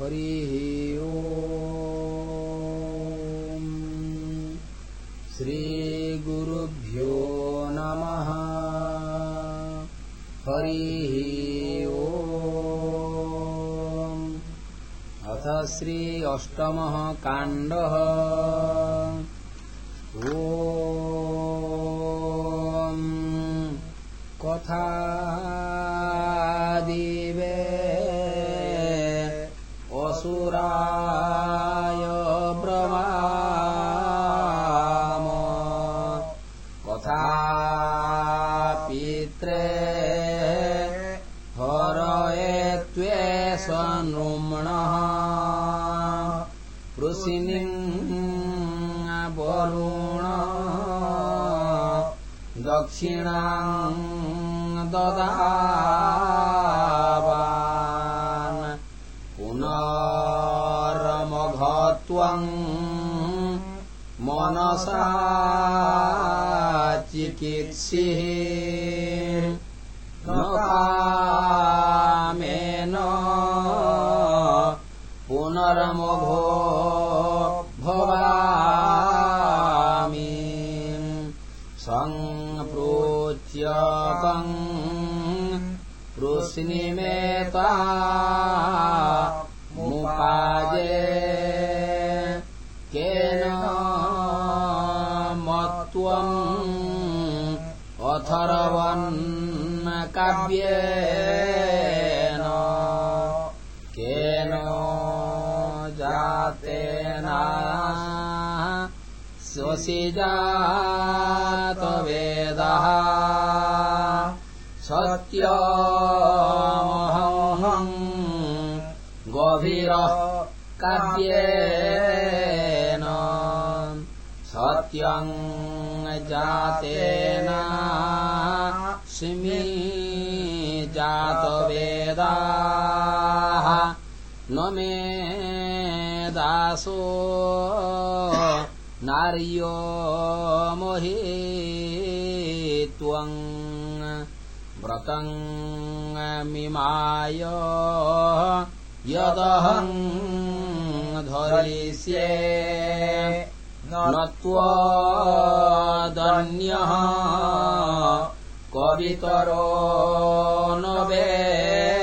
हरिः ओ श्रीगुरुभ्यो नमः। हरिः ओ अथ श्री अष्टमः काण्डः। ओ कथा दक्षिणा ददा मनसा चिकित्सिः कृष्णिमेता मुपाजे अथर्वन्नकाव्येन केन जातेन स्वसि जातवेदः सत्यमहम् गभीरः काव्येन सत्यम् जातेन स्मि जातवेदाः न मे दासो नार्यो मोहि त्वम् व्रतङ्मिमाय यदहम् धरिष्ये न त्वदन्यः कवितरो न वेधा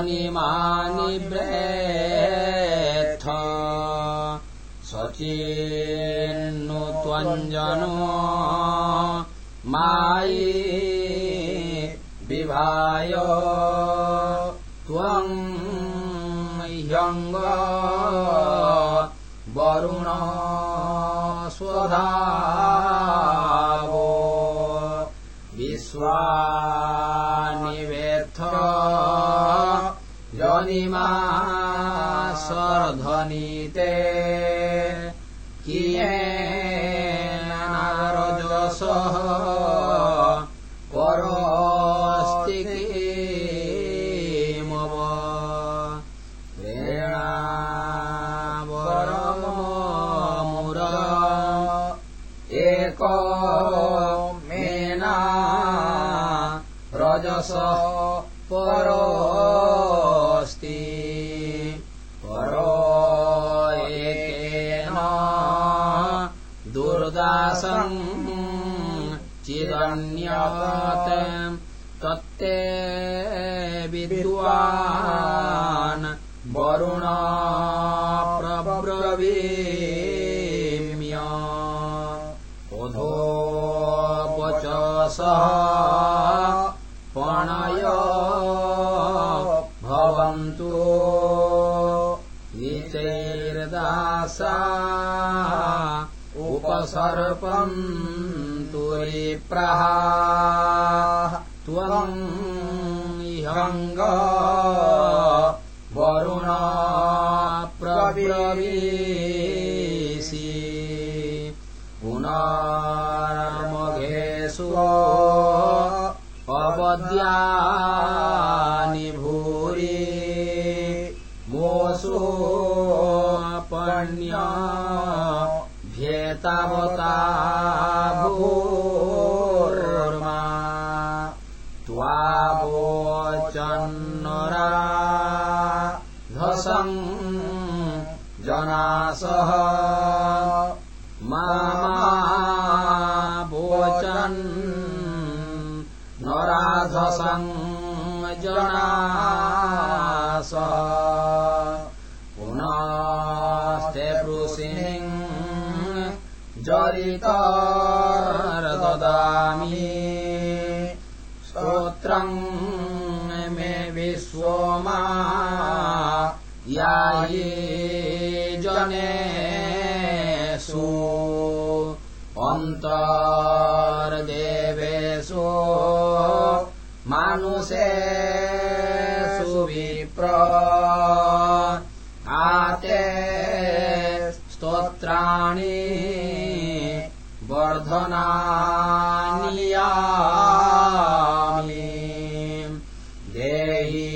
जनिमानि सचेन्नु त्वञ्जनो मायि विभाय। त्वम् ह्यङ्ग वरुण स्वधावो विश्वानिवेत्थ जनिमा सर्धनीते कियेनारजसः परोऽस्ति रजस परोऽस्ति। दुर्दासम् चिरण्यवत् तत्ते विद्वान् वरुण प्रब्रवीम्य। ओधोपचसः पणय भवन्तु निचैर्दासा उपसर्पम् तुरिप्रहा त्वम् इहङ्ग वरुण द्यानि भूरि। मोसोपण्य भ्येतावता भू त्वा वोचन्नरा ध्वसम् जनासः। मा जनास। पुनस्ते पृशिम् जरितरददामि। स्तोत्रम् मे विश्वमा यायि जनेषु। अन्तर्देवेषु मानुषेषु विप्र आते स्तोत्राणि वर्धनानि देहि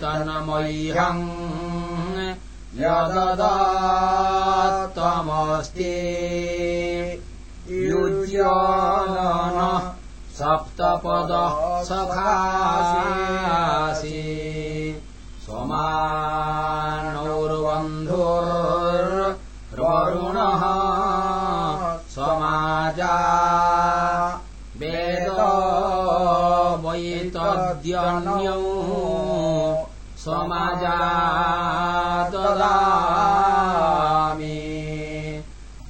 तन्मह्यम् यददत्तमस्ति। युज्यन सप्तपद सखासि समानौर्बन्धुर्वरुणः समाजा वेद वैतद्यन्यौ समाजा ददामि।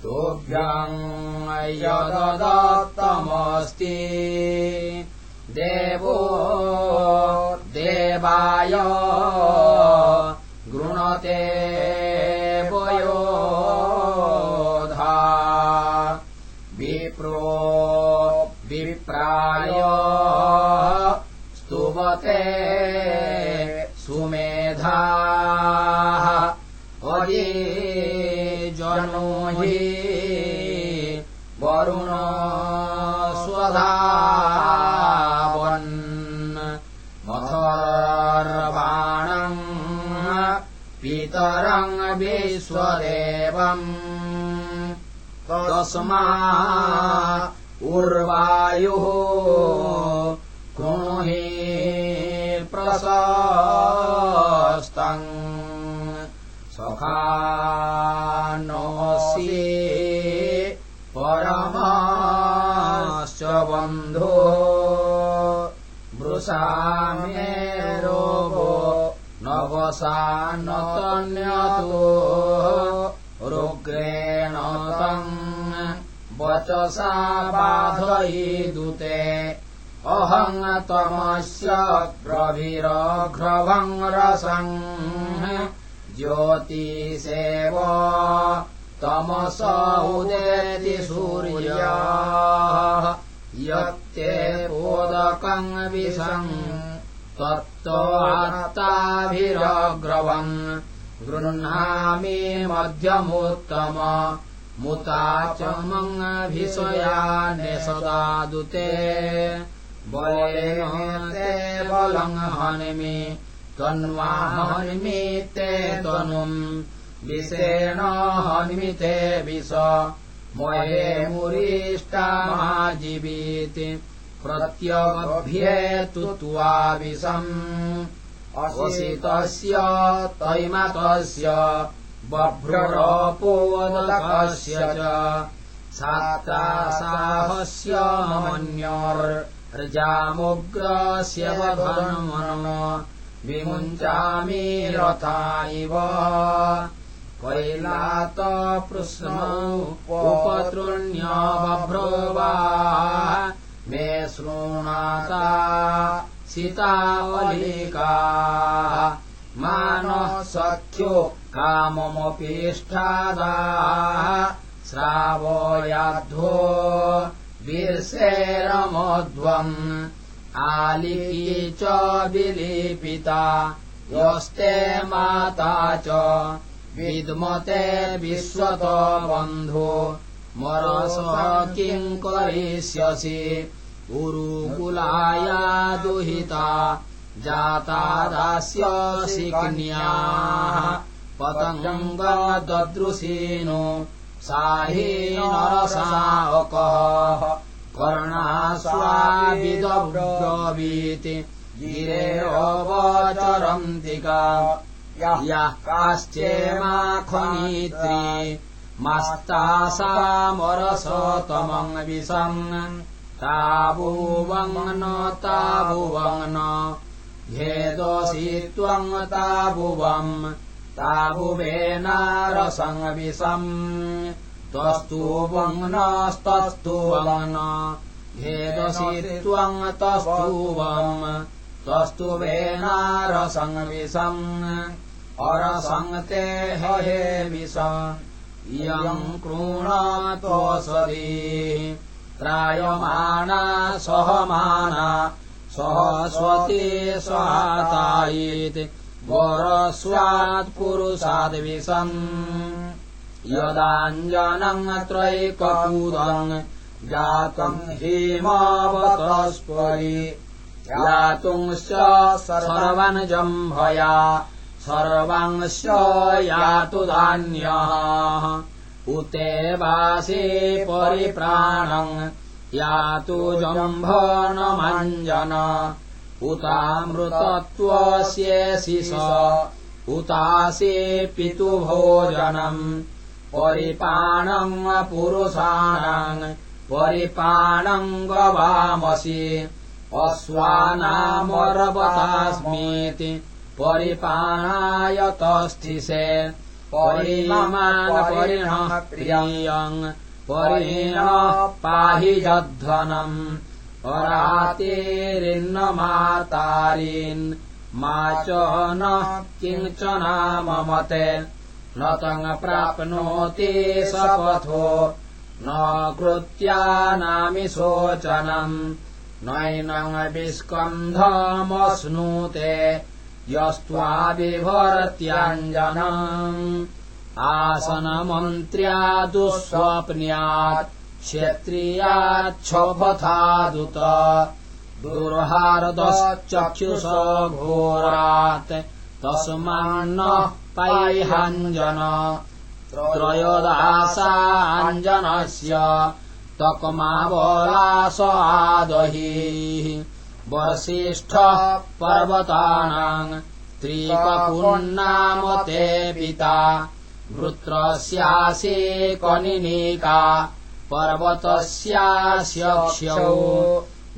तोभ्यम् यददत्तमस्ति। देवो देवाय गृणते वयोधा। विप्रो विप्राय स्तुवते सुमेधाः। अये जनो हि तस्मा उर्वायुः कृणुहि प्रशस्तम् सखानोऽसि परमाश्च बन्धो वृषा मे रोगो नवसा वचसा बाधयिदुते। अहम् तमस्य प्रभिरघ्रभम् रसम् ज्योतिषेव तमस उदेति सूर्या। यत्ते बोदकम् विशम् त्वत्तवात्ताभिरग्रवम् गृह्णामि मध्यमोत्तम मुता च मङ्भिषयाने सदा दुते। बलेन ते बलम् हनिमि तन्वा हनिमि ते तनुम्। विषेण हनिमि ते विष मये मुरीष्टामाजीवीति प्रत्यगभ्येतु त्वा विषम्। असितस्य तैमतस्य बभ्रुरपोदकस्य च सात्रासाहस्य मन्योर्जामुग्रस्य वधन्मन विमुञ्चामि रथा इव। कैलात उपतृण्य बभ्रुवा मे शृणाता सीतावलिका। मानः सख्यो काममपीष्ठादा श्रावयाद्धो वीर्षेरमध्वम् आलिकी च विलिपिता यस्ते माता च विद्मते विश्वत बन्धो मरस किम् करिष्यसि? गुरुकुलाया दुहिता जाता दास्यसि कन्याः पतङ्गददृशीनो साहीनरसावकः कर्णास्वाविदब्रवीति गिरेऽवचरन्तिका यः काश्चेमाखनीत्री मस्तासामरसतमम् विशम् ताभुवङ् न ताभुवङ् न भेदसि त्वम् ताभुवम् ताभुवेनारसङ्विषम् त्वस्तुवङ् नस्तस्तुवङ् न भेदसि त्वम् तस्तुवम् त्वस्तुवेनारसङ्विषम् अरसङ्ते हे विष। इयम् कृणात्वसदी त्रायमाणा सहमाना। सहस्वती स्वातायेत् यदाञ्जनम् त्रैकपूदम् जातम् हेमावतस्परि। यातुंश्च सर्वनजम्भया सर्वांश्च यातु धान्यः। उते वासे परिप्राणम् यातु जम्भनमञ्जन उतामृतत्वस्येसि स। उतासे पितुभोजनम्। परिपाणम् पुरुषाणाम्। परिपाणम् गवामसि। अश्वानामरवतास्मीति। परिपाणायतस्थिसे परिमानपरिणः प्रियम्। परिणः पाहि जध्वनम् परातेरिन्न मातारीन् मा च नः किञ्चनाममते न तङ् प्राप्नोति सपथो न कृत्यानामि शोचनम् नैनम् विस्कन्धमश्नुते यस्त्वाभिभरत्याञ्जनम् आसनमन्त्र्या दुःस्वप्न्यात् क्षत्रियाच्छोभथादुत दुर्हारदश्चक्षुष घोरात्। तस्मान्नः पैहाञ्जन। त्रयोदासाञ्जनस्य तकमावलास आदहि वसिष्ठः पर्वतानाम् त्रिकपुन्नामते पिता। वृत्रस्यासे कनिनीका पर्वतस्यास्यक्ष्यौ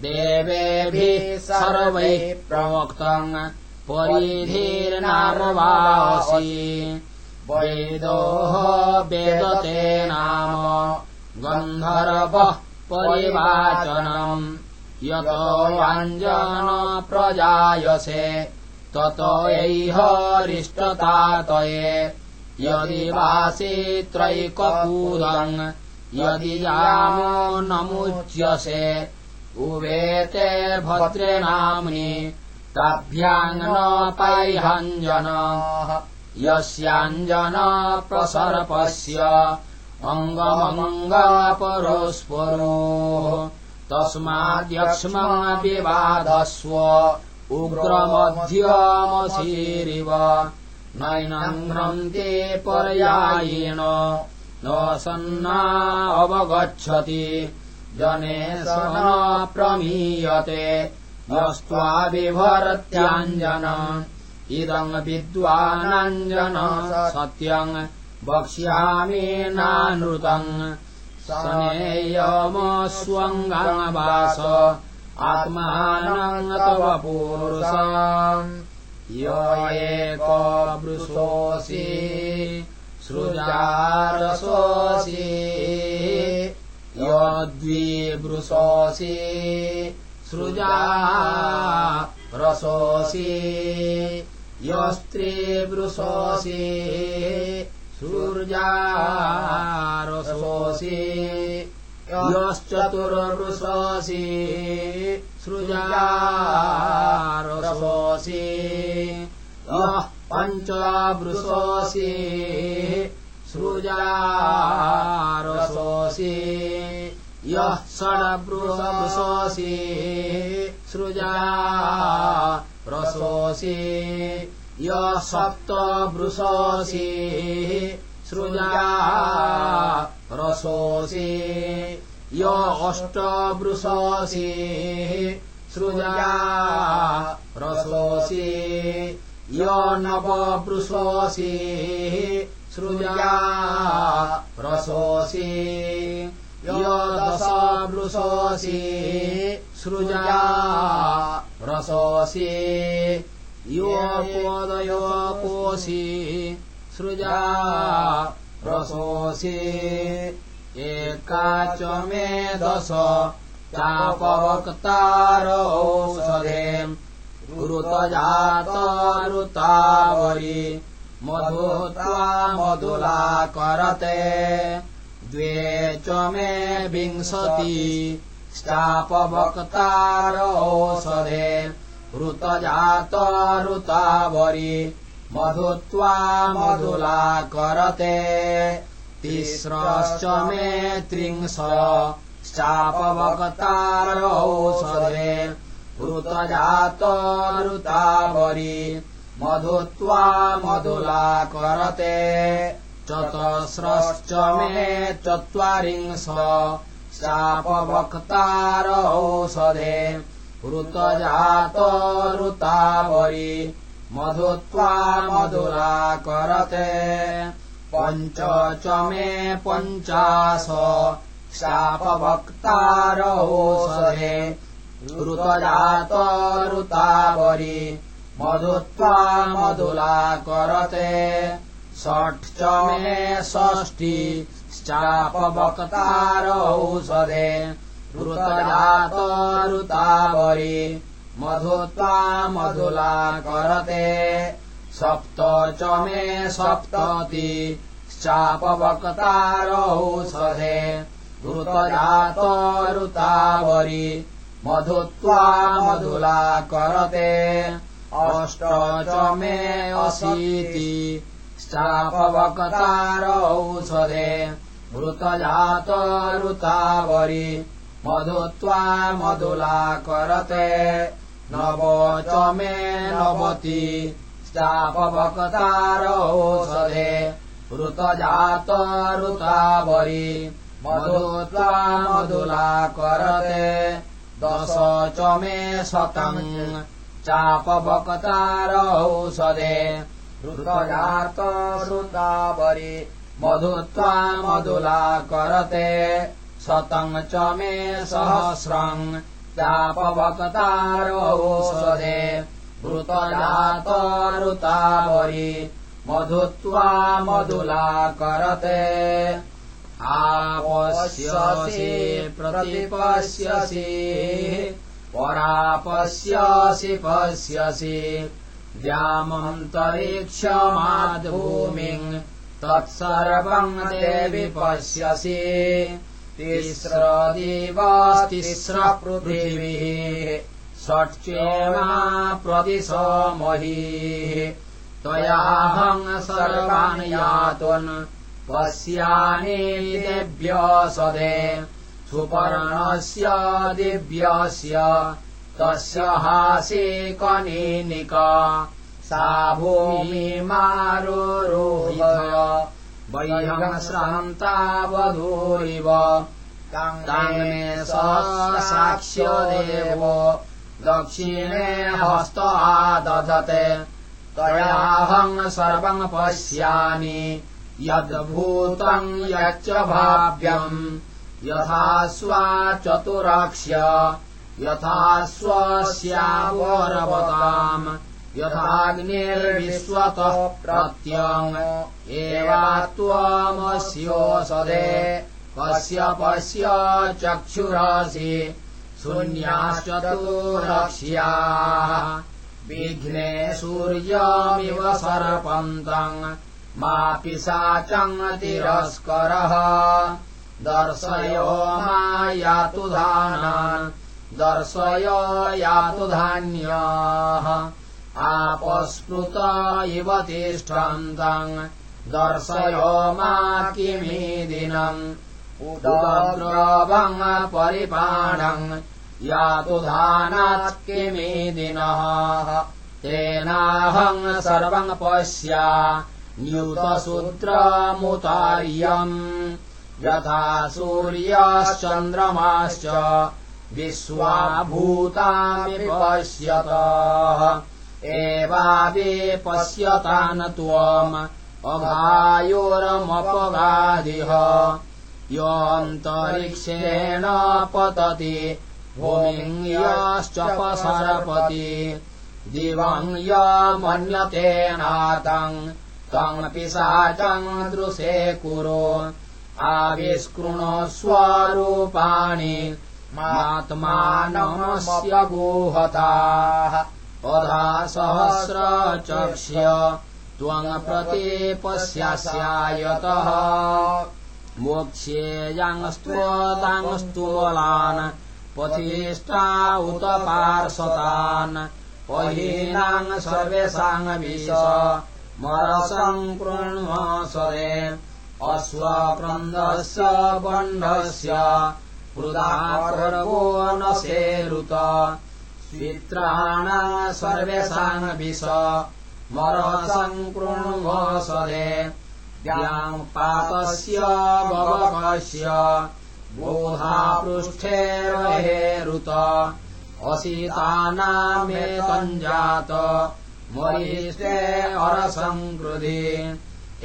देवेभिः सर्वैः प्रवक्तम् परिधिर्नामवासि। वेदोः वेदते नाम गन्धर्वः परिवाचनम्। यतो वाञ्जन प्रजायसे ततो यैहरिष्टतातये यदि वासि त्रैकपूदम् यदि यामो नमुच्यसे उवेते भद्रे नाम्नि ताभ्याम् न पैहञ्जन यस्याञ्जन प्रसर्पस्य अङ्गमङ्गापरोस्परो। तस्माद्यक्ष्मविवादस्व उग्रमध्यमशीरिव नैनङ्घ्रन्ते पर्यायेण न सन्ना अवगच्छति जने स न प्रमीयते। यस्त्वाभिभरत्याञ्जन इदम् विद्वानाञ्जन सत्यम् वक्ष्यामि नानृतम्। सनेयमस्वङ्गमवास आत्मानम् तव पुरुष य एकवृषोऽसि सृजारसोऽसि यद्विवृषोऽसि सृजा रसोऽसि यस्त्रिवृषोऽसि सृजारसोऽसि यश्चतुर्वृषोऽसि सृजारसोऽसि यः पञ्चवृषोऽसि सृजारसोऽसि यः षड्वृषोऽसि सृजा रसोऽसि यः सप्तवृषोऽसि सृजा रसोऽसि य अष्टवृषसि सृजा रसोऽसि य नववृषसि सृजा रसोऽसि य दशवृषसि सृजा रसोऽसि योदयो कोऽसि सृजा रसोऽसि एका च मे दश चापवक्तारौषधे ऋतजातरुतावरि मधुत्वा मधुला करते द्वे च मे विंशति चापवक्तारौषधे ऋतजातरुतावरि मधुत्वा मधुला करते तिस्रश्च मे त्रिंश चापवक्तारौषधे ऋतजातरुतावरि मधुत्वा मधुला करते चतस्रश्च मे चत्वारिंश चापवक्तारौषधे ऋतजातरुतावरि मधुत्वा मधुरा करते पञ्च च मे पञ्चाश शापवक्तारौषधे ऋतजातरुतावरि। मधुत्वा मधुला करते। च मे षष्टि चापवक्तारौषधे ऋतजातरुतावरि। मधुत्वा मधुला करते। सप्त च मे सप्तति चापवक्तारौषधे ऋतजातरुतावरि मधुत्वा मधुला करते। अष्ट च मे अशीति चापवक्तारौषधे ऋतजातरुतावरि मधुत्वा मधुला करते। नव च मे नवति चापवक्तारौषधे ऋतजातरुतावरि मधुत्वा मधुला करते दश च मे शतम् चापवक्तारौषधे ऋतजातरुतावरि मधुत्वा मधुला करते शतम् च मे सहस्रम् चापवक्तारौषधे ऋतजातरुतावरि मधुत्वा मधुला करते आपश्यसि प्रतिपश्यसि परापश्यसि पश्यसि। द्यामन्तरिक्षमाद्भूमिम् तत्सर्वम् देवि पश्यसि। तिस्रदिवस्तिस्र पृथिवीः षट्चेमा प्रतिशमहीः त्वयाहम् सर्वान् यातुन् पश्यानि दिव्यसदे सुपर्णस्य दिव्यस्य तस्य हासे कनीनिका सा भूमिमारोरोह वह्यम् श्रान्तावधूरिव काङ्गे स साक्ष्य देवो दक्षिणे हस्त आदधते त्वयाहम् सर्वम् पश्यामि यद्भूतम् यच्च भाव्यम् यथा स्वा चतुराक्ष्य यथा स्वस्यावरवताम् यथाग्निर्विश्वतः प्रत्यम्। एवा त्वमस्योषधे पश्य पश्य चक्षुरासि शून्याश्चतुरक्ष्याः। विघ्ने सूर्यमिव सर्पन्तम् मा पिशाचम् तिरस्करः दर्शय मा यातु धानान् दर्शय यातु धान्याः। आपस्मृत इव तिष्ठन्तम् दर्शय मा किमीदिनम्। उदग्रवम् परिपाणम् यातु धानात् किमीदिनः। तेनाहम् सर्वम् पश्या न्यूतसूत्रमुतार्यम् यथा सूर्याश्चन्द्रमाश्च विश्वाभूतानि पश्यत एवापि पश्यतान् त्वम् अभायोरमपगादिह योऽन्तरिक्षेण पतति भूमिङ्ग्याश्चपसरपति दिवम् य मन्यतेनातम् तम् पिशाचम् दृशे कुरु। आविष्कृणस्वरूपाणि मात्मानमस्य गोहताः। अधा सहस्रचक्ष्य त्वम् प्रति पश्यास्यायतः मोक्ष्येयाङ्स्त्वताङ्स्तोलान् पथिष्टा उत पार्षतान् पहीनाङ् सर्वेषाङ्विष मरसङ्कृण्वसरे अश्वक्रन्दस्य बण्ढस्य पृदापर्वो न सेरुत स्वित्राणा सर्वेषाङ्विष मरसङ्कृण्वसरे द्याम् पातस्य बवकस्य बोधापृष्ठे रहेरुत असीतानामेतञ्जात मरीष्टे अरसङ्कृधि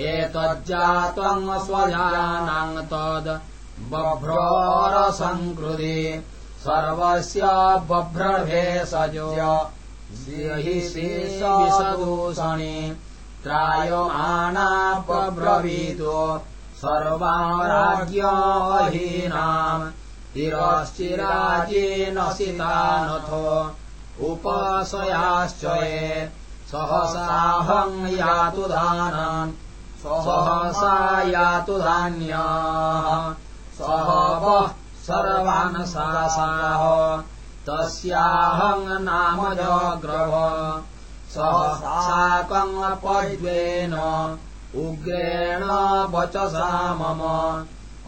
एतज्जातम् स्वजानाम् तद् बभ्रोरसङ्कृधि सर्वस्य बभ्रभेषजो हि श्रीसदूषणि त्रायमाना बभ्रवीतो। सर्वाराज्ञहीनाम् तिरश्चिराजेन सितानथो उपशयाश्च ये सहसाहम् यातु धानम् सहसा यातु धान्याः। सह वः सर्वान् सासाः तस्याहम् नाम जग्रव। सह साकम् पद्वेन उग्रेण वचसा मम।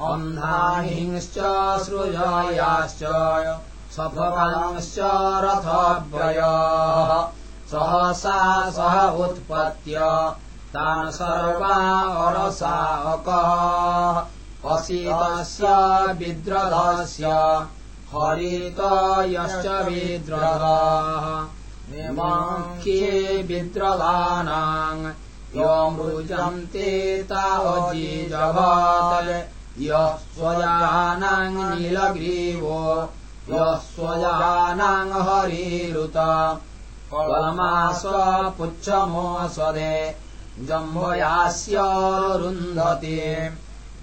अन्धाहिंश्च सृजयाश्च। सफलांश्च रथव्रयः सहसा सह उत्पत्य तान् सर्वा अरसाकः असीतस्य विद्रधस्य हरित यश्च विद्रधः निमाङ्ख्ये विद्रदानाम् यमृजन्ते तावजीजभात् यः स्वजानाम् नीलग्रीवो यः स्वजानाम् हरिरुत कलमास्वपुच्छमोऽस्वदे जम्भयास्यरुन्धति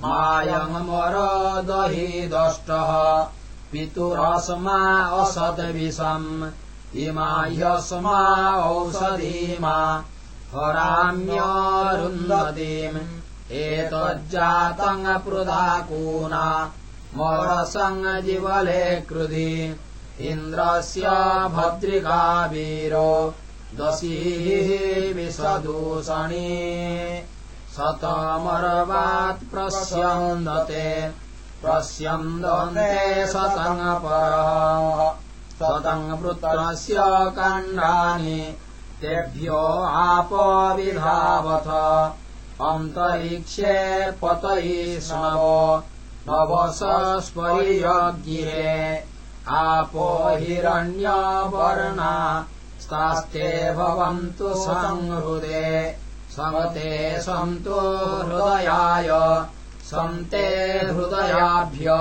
मायमरदहि दष्टः पितुरस्मा असद्विषम् इमा ह्यस्मा औषधीमा हराम्यरुन्धतीम् एतज्जातम् पृदाकूना मरसङ्जीवले कृधि इन्द्रस्य भद्रिकावीरो दशीः विषदूषणी शतमरवात् प्रस्यन्दते प्रस्यन्दन्ते शतङ्गपरः शतङ्गपुत्रस्य काण्डानि तेभ्यो आपविधावथ अन्तरिक्षे पतयिष्णवो नवसस्परियज्ञिरे आपो हिरण्यवर्णा स्तास्ते भवन्तु संहृदे समते सन्तु हृदयाय सन्ते हृदयाभ्य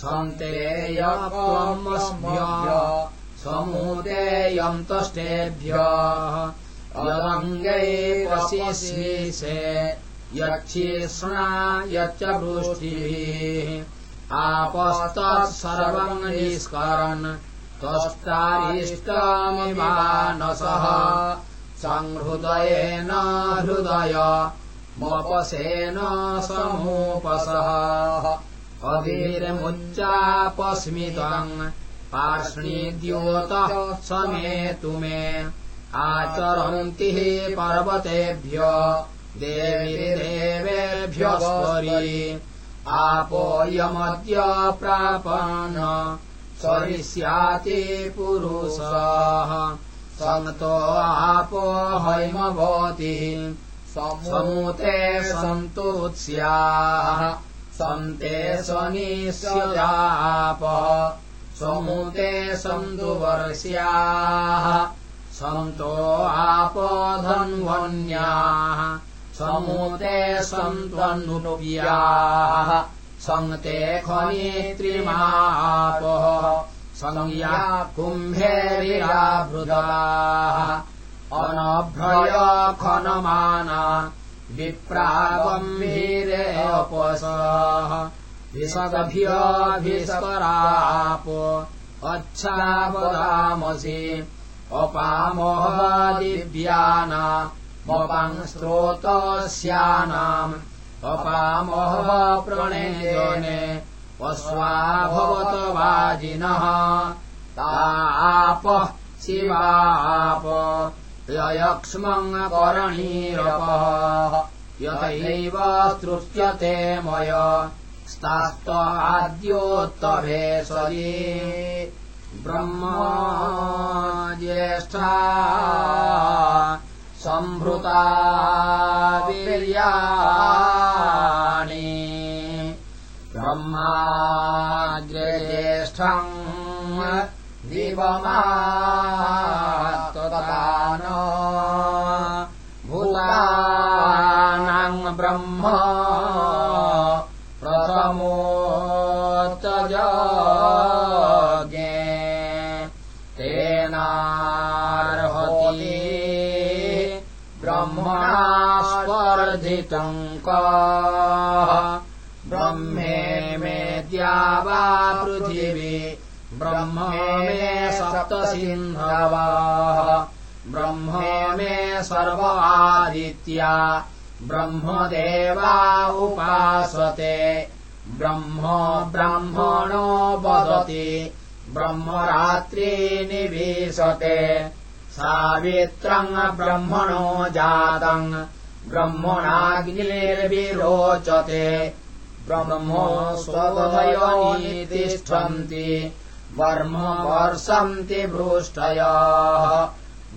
सन्ते यमस्भ्य समुदेयन्तष्टेभ्यः अलङ्गै वशिषे यच्छिष्णा यच्च वृष्टिभिः आपस्तत् सर्वम् निष्करन् त्वष्टारिष्टमिवानसः संहृदयेन हृदय मपसेन समूपसः। अभिर्मुच्चापस्मितम् पार्ष्णिद्योतः समेतु मे आचरन्ति पर्वतेभ्य देवीदेवेभ्यस्वरि आपोऽयमद्य प्रापन् सरिष्याति पुरुषः। सङ्तो आपो हैमभवति समुते सन्तुत्स्याः। सन्ते स्वनिश्यजापः समुते सन्तु वर्ष्याः सन्तो समुते सन्त्वन्नुव्याः सङ्ते खनित्रिमापः। संज्ञा कुम्भेरिराभृदाः अनभ्रय खनमाना। विप्रागम्भीरेऽपसः विशदभ्यभिस्वराप अच्छावदामसि अपामोह दिव्यानामपांस्त्रोतस्यानाम् अपामोह प्रणेयने पश्वा भवत वाजिनः। तापः शिवाप यक्ष्मङ्करणीरपः यतैव स्तृत्यते मय आद्योत्तभेषये ब्रह्म ज्येष्ठा सम्भृता वीर्याणि ब्रह्माग्रज्येष्ठम् दिवमात्तदान भूतानाम् ब्रह्म प्रथमोत्तजज्ञे कः ब्रह्मे मे द्यावा पृथिवी। ब्रह्म मे सप्तसिन्धवाः। ब्रह्म मे सर्वादित्या। ब्रह्मदेवा उपासते। ब्रह्म ब्राह्मणो वदति। ब्रह्मरात्री निवेशते। सावित्रम् ब्रह्मणो जातम् ब्रह्मणाग्निर्विरोचते ब्रह्म स्वदयनी तिष्ठन्ति वर्म वर्षन्ति भृष्टयः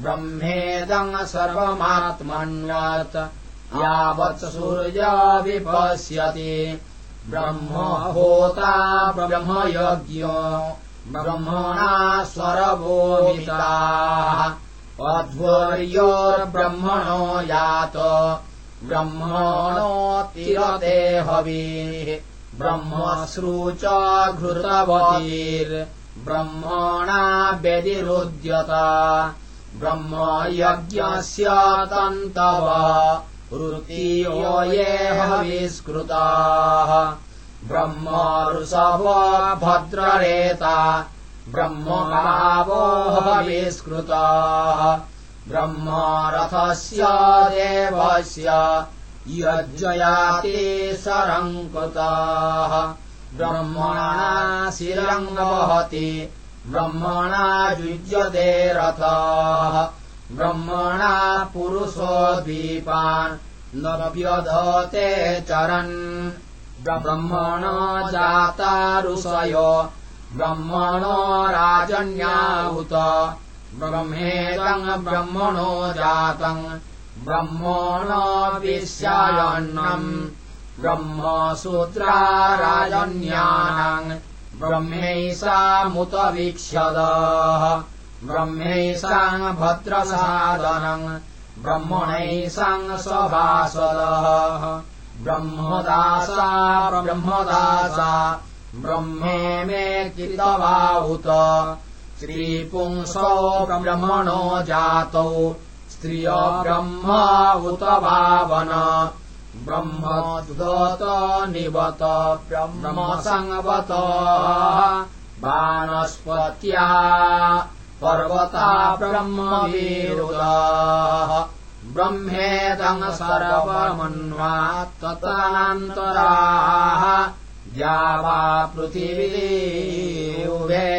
ब्रह्मेदम् सर्वमात्मन्वत् यावत् सूर्य विपश्यति। ब्रह्म होता ब्रह्मणा स्वरवोमिताः अध्वर्योर्ब्रह्मणो यात। ब्रह्मणो तिरते हविः। ब्रह्मश्रुच घृतवतीर्ब्रह्मणा व्यतिरुद्यता ब्रह्मयज्ञस्य तन्तव। ऋतीयो ये हविष्कृताः। ब्रह्म ऋषभ भद्ररेता ब्रह्मभावो हविष्कृताः ब्रह्मरथस्य देवस्य यज्जयाति सरङ्कृताः। ब्रह्मणा शिरम् वहति ब्रह्मणा युज्यते रथः। ब्रह्मणा पुरुषो द्वीपान् न व्यधते चरन्। ब्रह्मण ऋषयो ब्रह्मणो राजन्याहुत। ब्रह्मेदम् ब्रह्मणो जातम् ब्रह्मणो विश्यायन्नम् ब्रह्मसूत्रा राजन्यानाम् ब्रह्मैषामुत वीक्ष्यदः ब्रह्मैषाम् भद्रसादनम् ब्रह्मणैषाम् सभासदः। ब्रह्मदासा ब्रह्मदासा ब्रह्मे मे कितवाहुत श्रीपुंसो ब्रह्मणो जातौ। स्त्रिय ब्रह्म उत भावन। ब्रह्मोद्गत निवत ब्रह्म सङ्गवत बाणस्पत्या पर्वता ब्रह्मवीरुदः। ब्रह्मेदम् सर्वमन्वात् ततान्तराः द्यावा पृथिवी उभे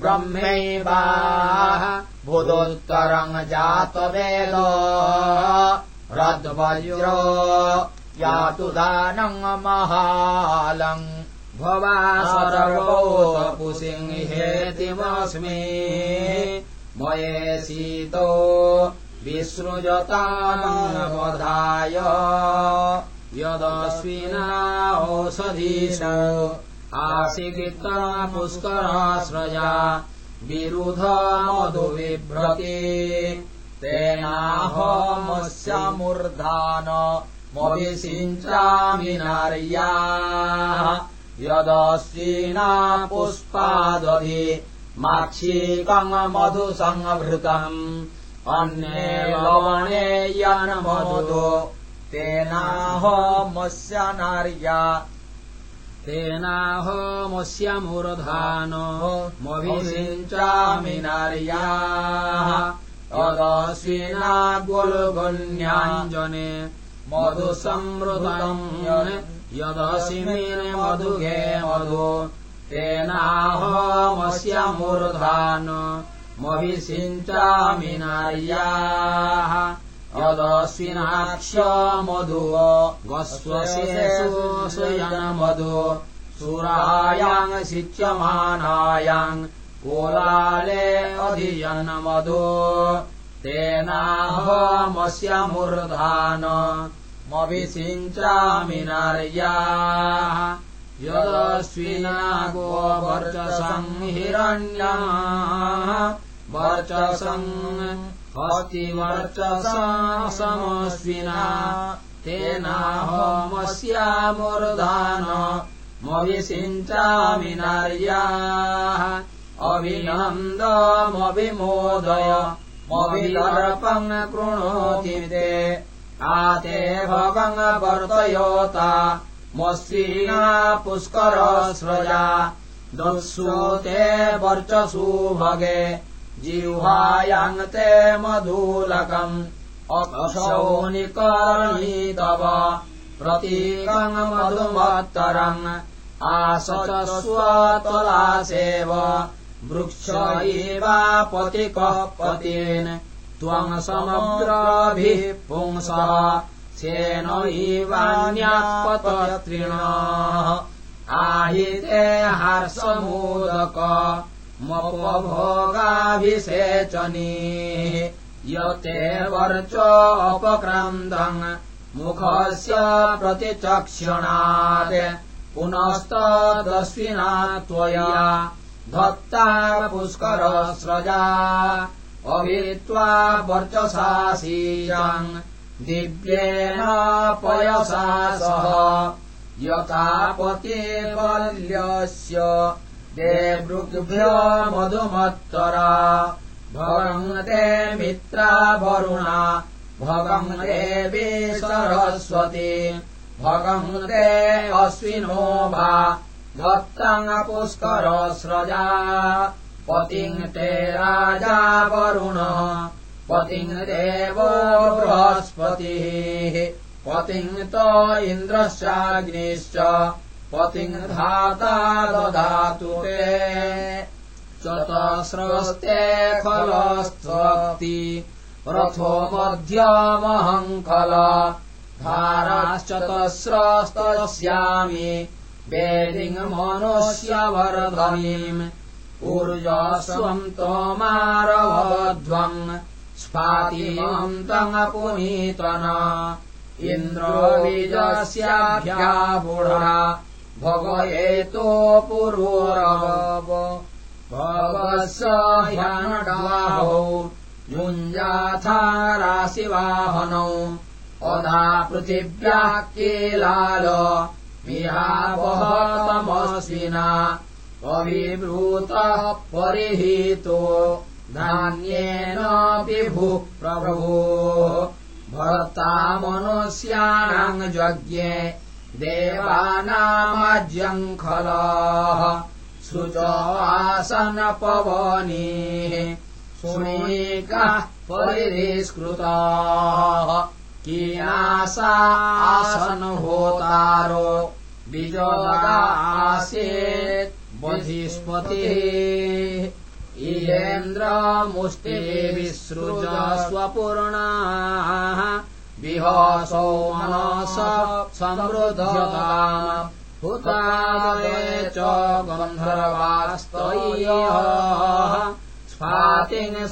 ब्रह्मैवाः भूदोत्तरम् जातवेद रद्वज्रो यातु दानम् महालम् भवा सर्वोपपुसिंहेतिमस्मि मये सीतो विसृजतामवधाय यदश्विना ओषधीश आशिकृता पुष्कराश्रया विरुध मधुविभ्रते तेनाहमस्यामूर्धान मविषिञ्चामि नार्या यदश्विना पुष्पादधि माक्षिकम् मधुसंवृतम् अन्ये लवणे यन्मधु तेनाहमस्य नार्या। तेनाहमस्यमूर्धान मभिषिञ्चामि नार्या। तदश्विना गुल्गुण्याञ्जने। मधुसंवृतम् यदशिमेन मधुघे मधु। तेनाहमस्यमूर्धान मभिषिञ्चामि नार्याः यदश्विनाक्ष मधु वस्वशेषोषयनमधु सुरायाम् शिच्यमानायाम् कोलाले अधियन्मधु तेनाहमस्यमूर्धान मभिषिञ्चामि नार्याः। यदश्विना गोवर्चसम् हिरण्या वर्चसम् हस्तिवर्चसा समश्विना तेनाहमस्यामूर्धान मविषिञ्चामि नार्याः। अभिनन्दमभिमोदय मभिदर्पम् कृणोति ते। आते भगम् वर्तयोता मश्विना पुष्करस्रजा दस्सुते वर्चसु भगे जिह्वायाम् ते मधूलकम्। अक्षौनिकर्णी तव प्रतीकम् मधुमत्तरम्। आसचस्वतलासेव वृक्ष एवापतिकः पतेन त्वम् समग्राभिः पुंसः। सेनैवान्यापतत्रिण आहिते हर्षमोदक मपभोगाभिषेचनी यते वर्चोपक्रान्तम् मुखस्य प्रतिचक्षणात् पुनस्तदश्विना त्वया। धत्ता पुष्करस्रजा अभित्वा वर्चसाशीयाम् दिव्येन पयसा सह यथापते बल्यस्य देवृग्भ्य मधुमत्तरा भगङ्ते मित्रा वरुणा भगङ्गे सरस्वती भगङ्गे अश्विनो वा दत्तम् पुष्करस्रजा पतिम् ते राजा वरुण पतिम् देवो बृहस्पतिः पतिम् त इन्द्रश्चाग्निश्च पतिम् धाता दधातु ते। चतस्रस्ते खलस्त्वक्ति रथो मध्यमहम् खल धाराश्चतस्रस्तस्यामि वेदिङ्मनुष्यवर्धनीम् ऊर्जस्वम् त्वमारभध्वम् स्फातिमन्तम् पुनीतन। इन्द्रबीजस्याभ्या बुढा भगयेतो पुरोरव। भगवत्स ह्यानडाहौ युञ्जाथा राशिवाहनौ अधा पृथिव्याः केलाल विहावहतमस्विना अभिभूतः परिहितो धान्येन विभुः प्रभो। भर्ता मनुष्याणाम् यज्ञे देवानामाज्यम् खलः सृज आसनपवनीः सुमेकाः परिष्कृताः कीनासा आसनहोतारो विजोदासेत् बधिस्पतिः इयेन्द्रमुष्टे विसृज स्वपूर्णाः विहसौ मनस समृद्धताम् हुतादये च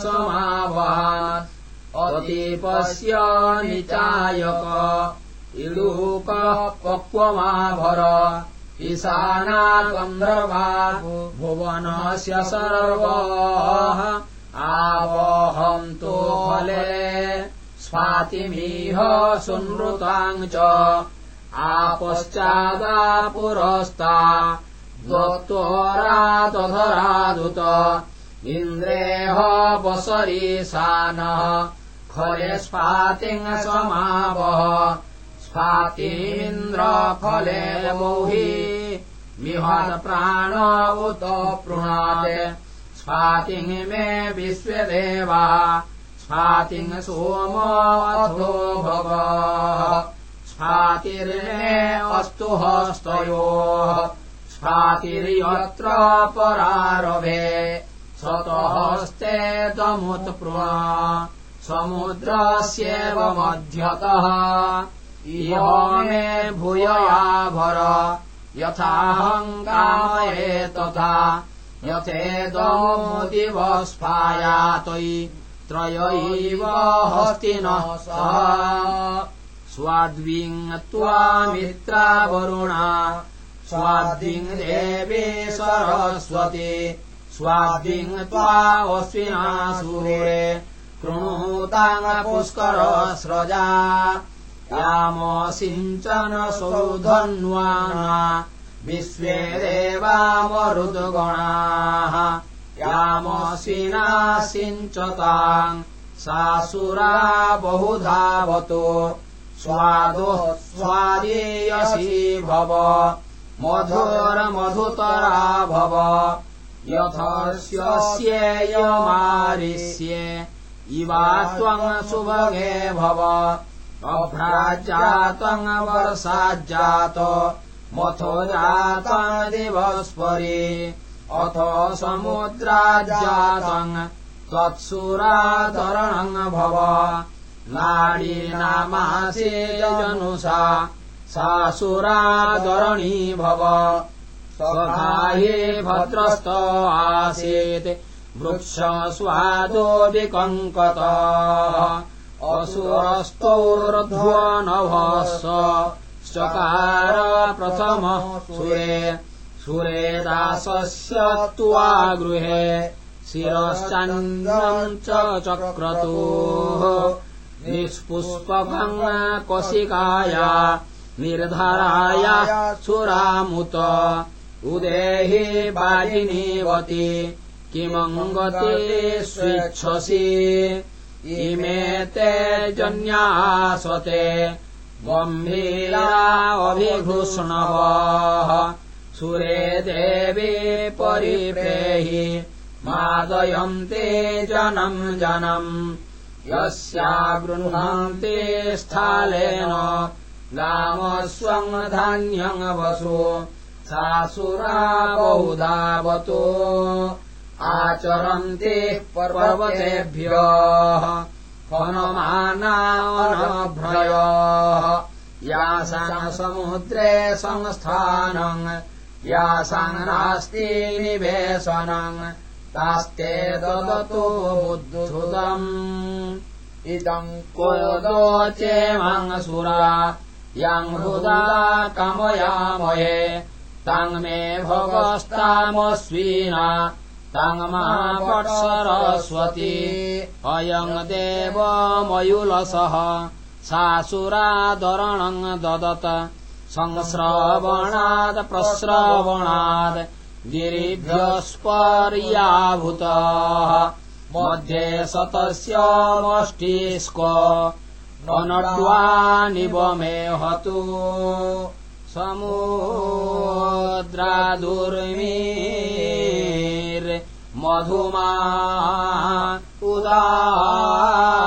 समावान् अतीपस्य निचायक इडूकः पक्वमाभर ईशानागन्धर्वा भुवनस्य सर्वः आवहन्तु फले स्वातिमिह सुनृताम् च आपश्चादा पुरस्ता दत्तरादधरादुत इन्द्रेह वसरीशानः खले स्वातिम् समावह स्वातिमिन्द्रफले मोहि विहत् प्राण उत पृणाते स्वातिङ् मे विश्वदेवा स्वातिङ् सोमो भव। स्वातिर्मे अस्तु हस्तयोः। स्वातिर्यत्र परारभे। स्वतहस्ते दमुत्प्रुणा समुद्रस्येव मध्यतः। इह मे भूययाभर यथाहङ्कामये तथा। यथेदमुदिवस्फायातयि त्रयैव हस्तिनः सह स्वाद्विङ् त्वामित्रा वरुणा। स्वाद्विङ् देवी सरस्वती। स्वाद्विङ् त्वा अश्विना सूरे। कृणुताङ्पुष्कर स्रजा यामसिञ्चन सौधन्वाना विश्वे देवामरुद्गणाः सिञ्चताम् सासुरा बहुधावतो स्वादो स्वादेयसी भव। मधुरमधुतरा भव। यथस्येयमारिष्ये इवा त्वम् सुभगे भव। अभ्राजातम् वर्षाज्जात मथो जातम् दिवस्परि अथ समुद्राज्जातम् त्वत्सुरातरणम् भव। नाडीनामासे जनुषा सा सुरादरणी भव। स्वभाये भद्रस्त आसीत् वृक्ष स्वादो विकङ्कत असुरस्तौर्ध्वनभस चकार प्रथमः सुरे सुरे दासस्य त्वा गृहे शिरश्चन्द्रम् च चक्रतुः। निष्पुष्पकम् कशिकाया निर्धराया सुरामुत। उदेहि वाजिनीवति किमङ्गते स्वेच्छसि। इमे ते जन्यासते गम्भीरा अभिघृष्णवः सुरे देवे परिप्रेहि मादयन्ते जनम् जनम्। यस्या गृह्णन्ते स्थालेन गामस्वम् धान्यम् वसु सा सुरा बहुधावतो आचरन्ते पर्वतेभ्यः फनमानानभ्रयः यासाम् समुद्रे संस्थानम् यासाम् नास्ति निवेशनम् तास्ते ददतो बुद्धुतम् इदम् सुरा यम् हृदा कमयामये तम् मे भवस्तामस्वीना तङ्मापट् सरस्वती अयम् देव मयुलसः सा सुरादरणम् ददत संश्रवणाद् प्रश्रवणाद् गिरिभ्यस्पर्याभूतः मध्ये सतस्यमष्टिस्क अनड्वानिव मे हतु। समुद्रादुर्मीर्मधुमा उदार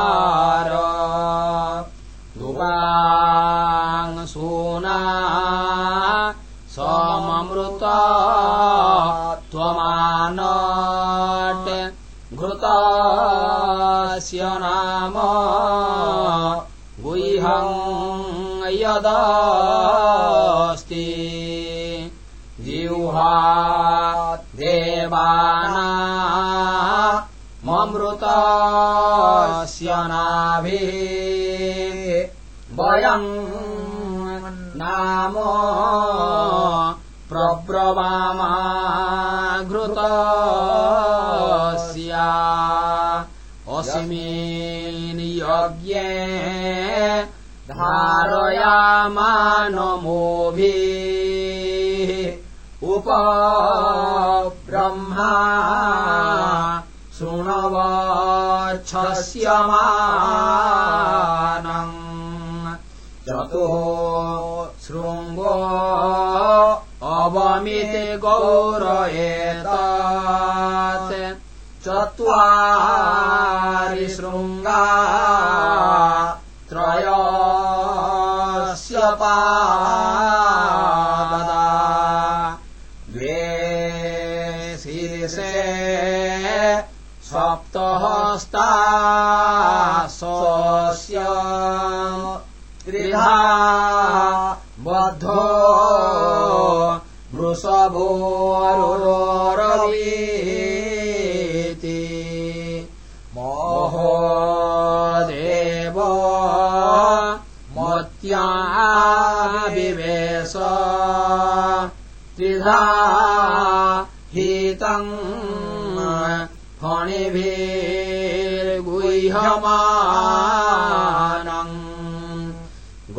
घृतस्य नाम गुह्यम् यदस्ति। जिह्वा देवाना अमृतस्य नाभिः वयम् नाम प्रब्रवामा घृतस्य अस्मिन् यज्ञे धारयामानमोभिः उप ब्रह्मा शृणवच्छस्यमानम् चतुः शृङ्गो अवमिति गौरयेतात् शृङ्गा त्रयस्य पाददा। द्वे शीर्षे सप्तहस्ता त्रिधा बद्धो वृषभोरोरवीति मोहोदेव मत्याविवेश त्रिधा हितम् फणिभिर्गुह्यमानम्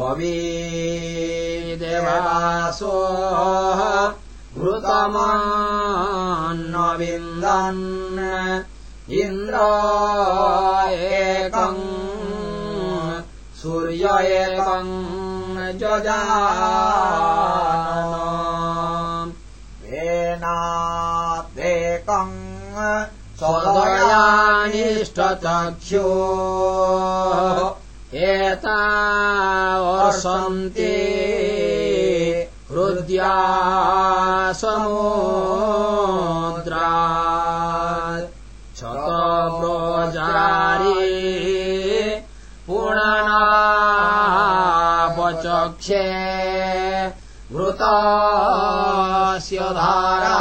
गवीदेवासो घृतमान्नविन्दन् एकम् सूर्य एकम् जजान येनादेकम् सदयानिष्टचक्षो एता हृद्या समुद्रा घृतस्य धारा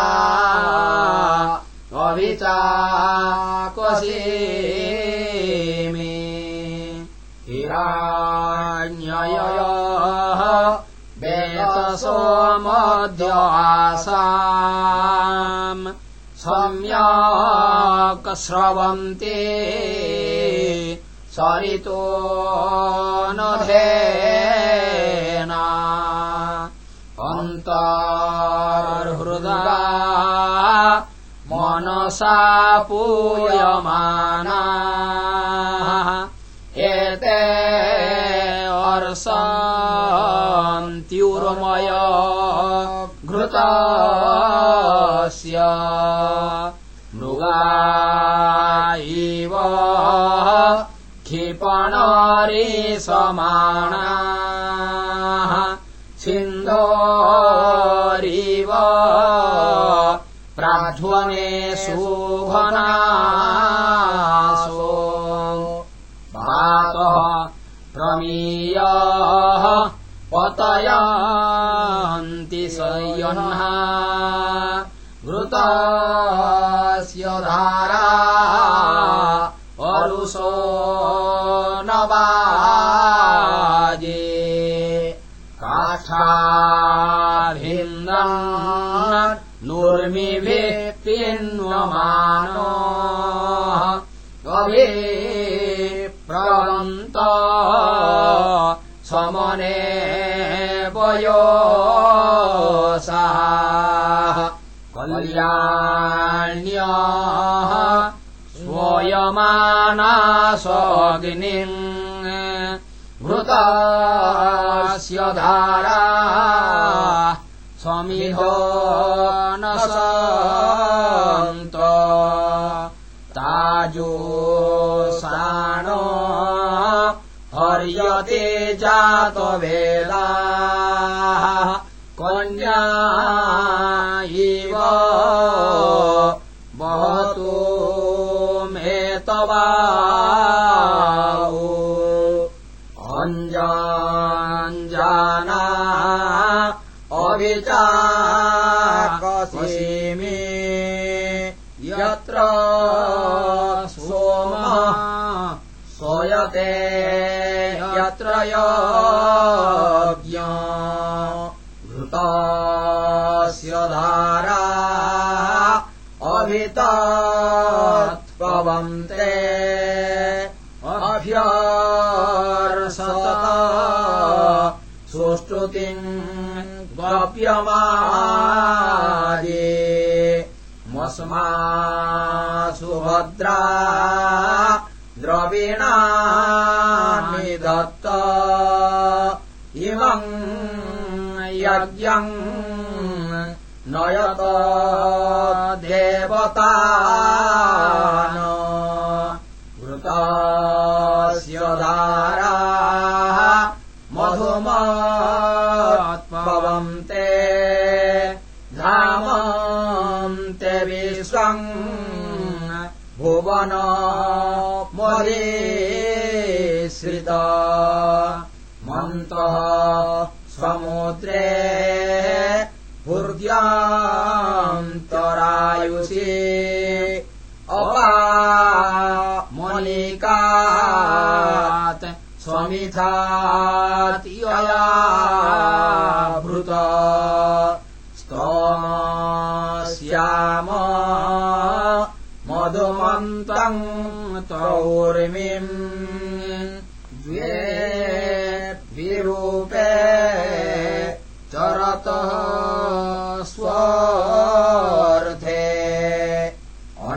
अविचाकसेमि हिराण्ययः वेतसोमद्यासाम् सम्यक् स्रवन्ते। सरितो नधेना अन्तर्हृदा मनसा पूयमाना। एते अर्षन्त्युर्मय घृतस्य। मृगा इव क्षिपणरि समाणा सिन्धोरिव प्राध्वने शोभनासो। वातः प्रमीयः पतयन्ति संयह्ना घृतस्य धारा अरुषो न काष्ठाभिन्दम् नूर्मिभिः पिन्वमानो गभे प्रवन्त समने वयोसा कल्याण्यः स्वयमाना स्वग्निम् घृतस्य धारा समिधो न सन्त। ताजो साणो हर्यते जातवेदा। कन्या योग्य घृतस्य धारा अभितात्पवन्ते अभ्यर्षत सुष्टुतिम् गप्यमाये मस्मा सुभद्रा द्रविणा यज्ञम् नयत देवता घृतस्य दारा धामन्ते विश्वम् भुवन मरीश्रित मन्तः समुद्रे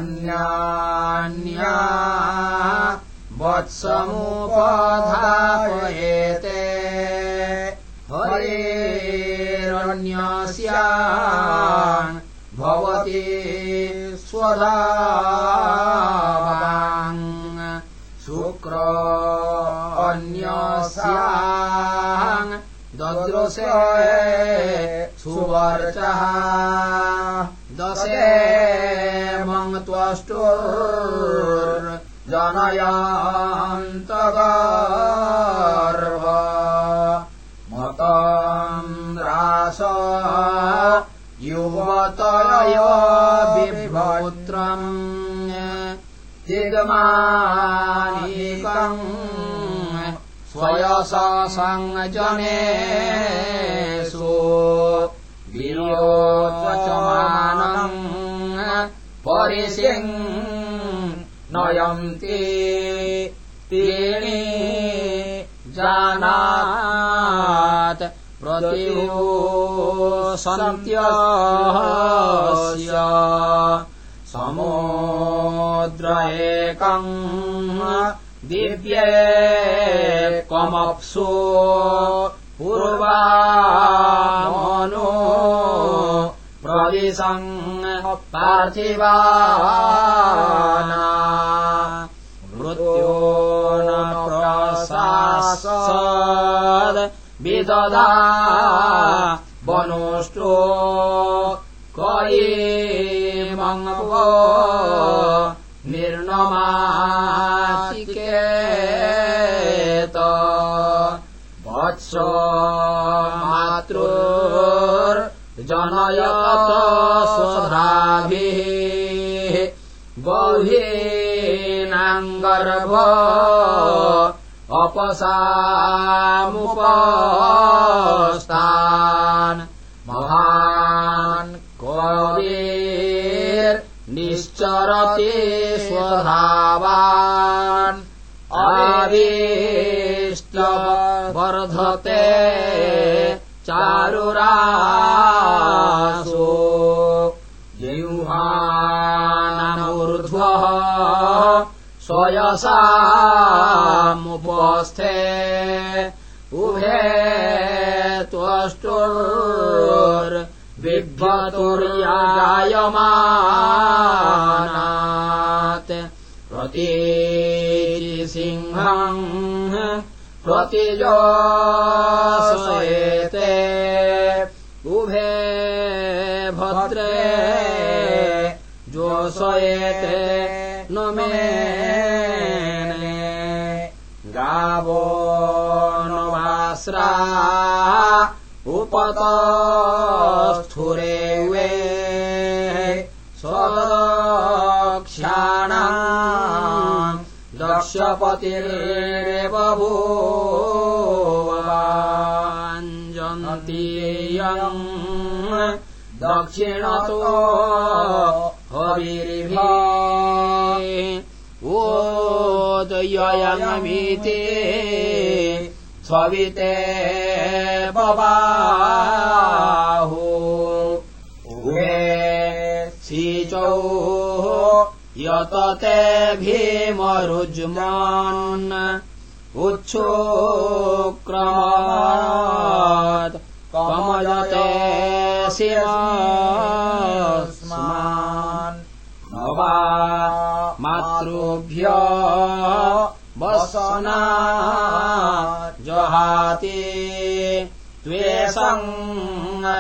अन्यान्या वत्समुपधापयेते। हरेरन्यस्यान् भवति शुक्र अन्यस्यान् ददृशे सुवर्चः। दशे मङ्त्वष्टुर्जनयान्तगर्भ मतान्द्रास युवतय विभौत्रम्। जिगमानीकम् स्वयसङ्गजनेषु विरोचमानम् परिसिम् नयन्ति। तेणे जानात् प्रतिभो सन्त्यस्य समुद्र एकम् दिव्येकमप्सु पूर्वामनो प्रविशन् पार्थिवाना मृत्यो न प्रसाद विददा वनोष्टो कयेमङ्गो निर्णमाचिकेत वत्स मातृर्जनयत स्वधाभिः बह्वीनाङ्गर्भ अपसामुपस्तान् महान् कविर्निश्चरति स्वधावान्। आविष्ट वर्धते चारुरासो स्वयसामुपस्थे उभे त्वष्टुर्विभ्वतुर्यायमानात् प्रतीसिंहम् प्रतिजोषयेते नवास्रा उपतस्थुरे वे स्वक्षाणा दश दक्षपतिरेव भूवाञ्जन्तीयम् दक्षिणतो हविर्भि ओदयमीते स्वविते बबाहो। उभे सीचौ यत ते भीमरुज्मान् उच्छोक्रमात् कमलते शिवस्मान् वा मातृभ्य वसना जहाति त्वेषम्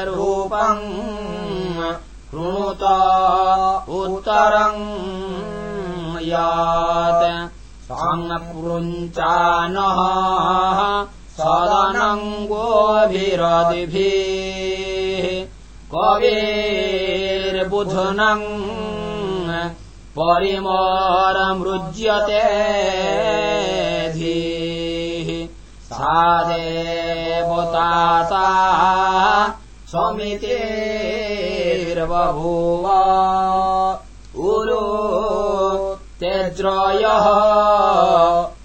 रूपम् कृणुत उत्तरम् यात् सङ्पृञ्चानः सदनङ्गोभिरदिभिः कवेर्बुधनम् परिमरमृज्यते धीः। सा देवताता स्वमितेर्बभूव उरो त्यज्रयः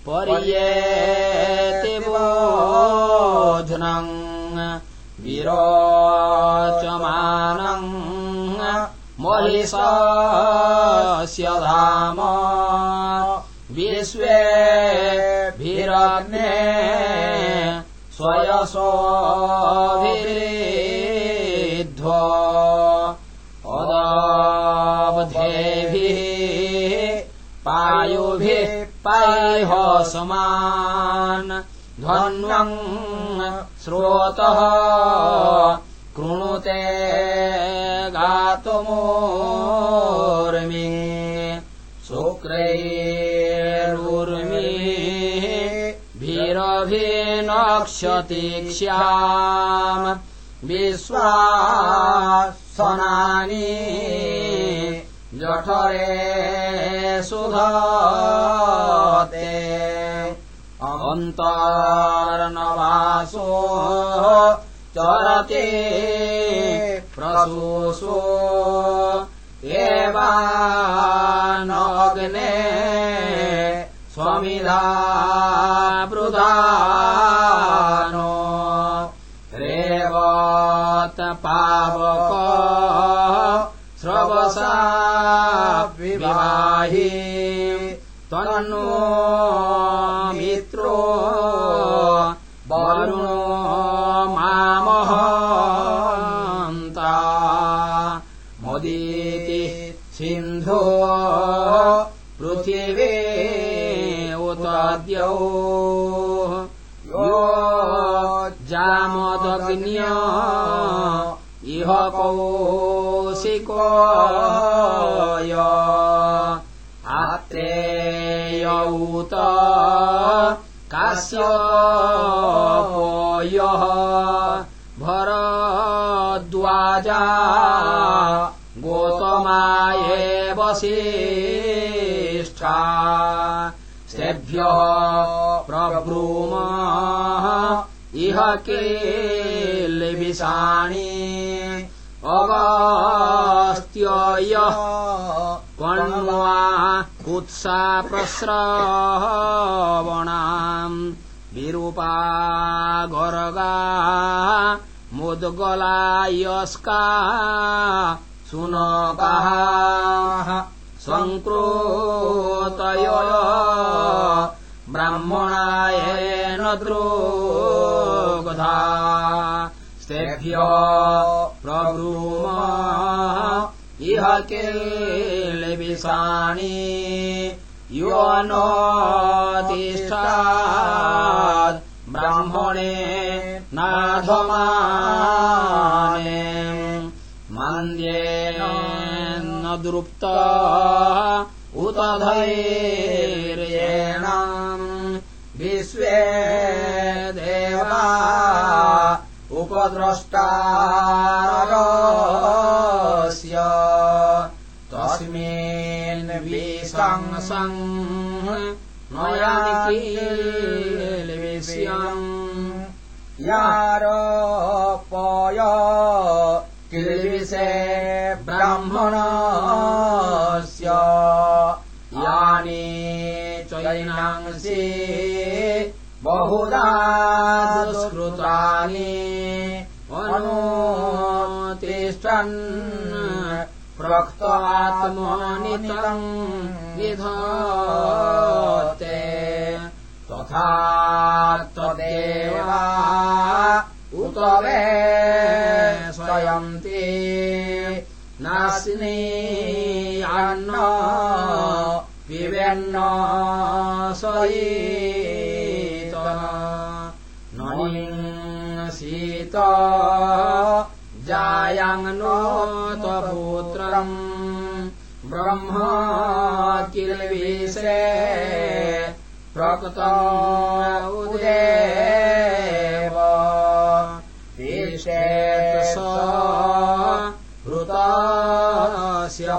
पर्येति बोधनम् विरोचमानम् महिषस्य धाम। विश्वेभिरग्ने स्वयसोभिरेध्व अदावधेभिः पायुभिः पायः समान् ध्वन्वम् स्रोतः कृणुते शुक्रैरुर्मि भीरभिनक्षतीक्ष्याम् विश्वासनानि जठरे सुधते। अन्तर्नवासो चरते प्रसूसो एवानग्ने स्वमिधा वृधानो रेवत पावक स्रवसा विवाहि त्वन्नो मित्रो वरुणो यो। जामदग्न्य इह कौशिकोय आत्रेयौत काश्यपोयः भरद्वाजा। गोतमायेव स्तेभ्यः प्रब्रूम इह केल्विषाणि अगस्त्ययः कण्वा कुत्सा प्रस्रवणाम् विरूपा गर्गा मुद्गलायस्का सुनकाः सङ्कृतय ब्राह्मणायेन द्रोगधा स्तेभ्य प्रब्रूम इह केल्विषाणि यो नोतिष्ठात् ब्राह्मणे नाधमाने। मन्द्येन न द्रुप्त उत धैर्येण विश्वे देवा उपद्रष्टारस्य तस्मिन् नया किल्विष्यम्। यारोपय किल्विषे ब्राह्मणस्य यानि चैनांसि बहुधा दुष्कृतानि अनुतिष्ठन् प्रक्तात्मनितम् विधत्ते तथा त्वदेवा उत वे स्वयन्ति नास्नेयान्न पिबेन्न स्वयीत। शीत जायाङ्नोत्वपुत्रम् ब्रह्म किल्विषे प्रकृता उदेव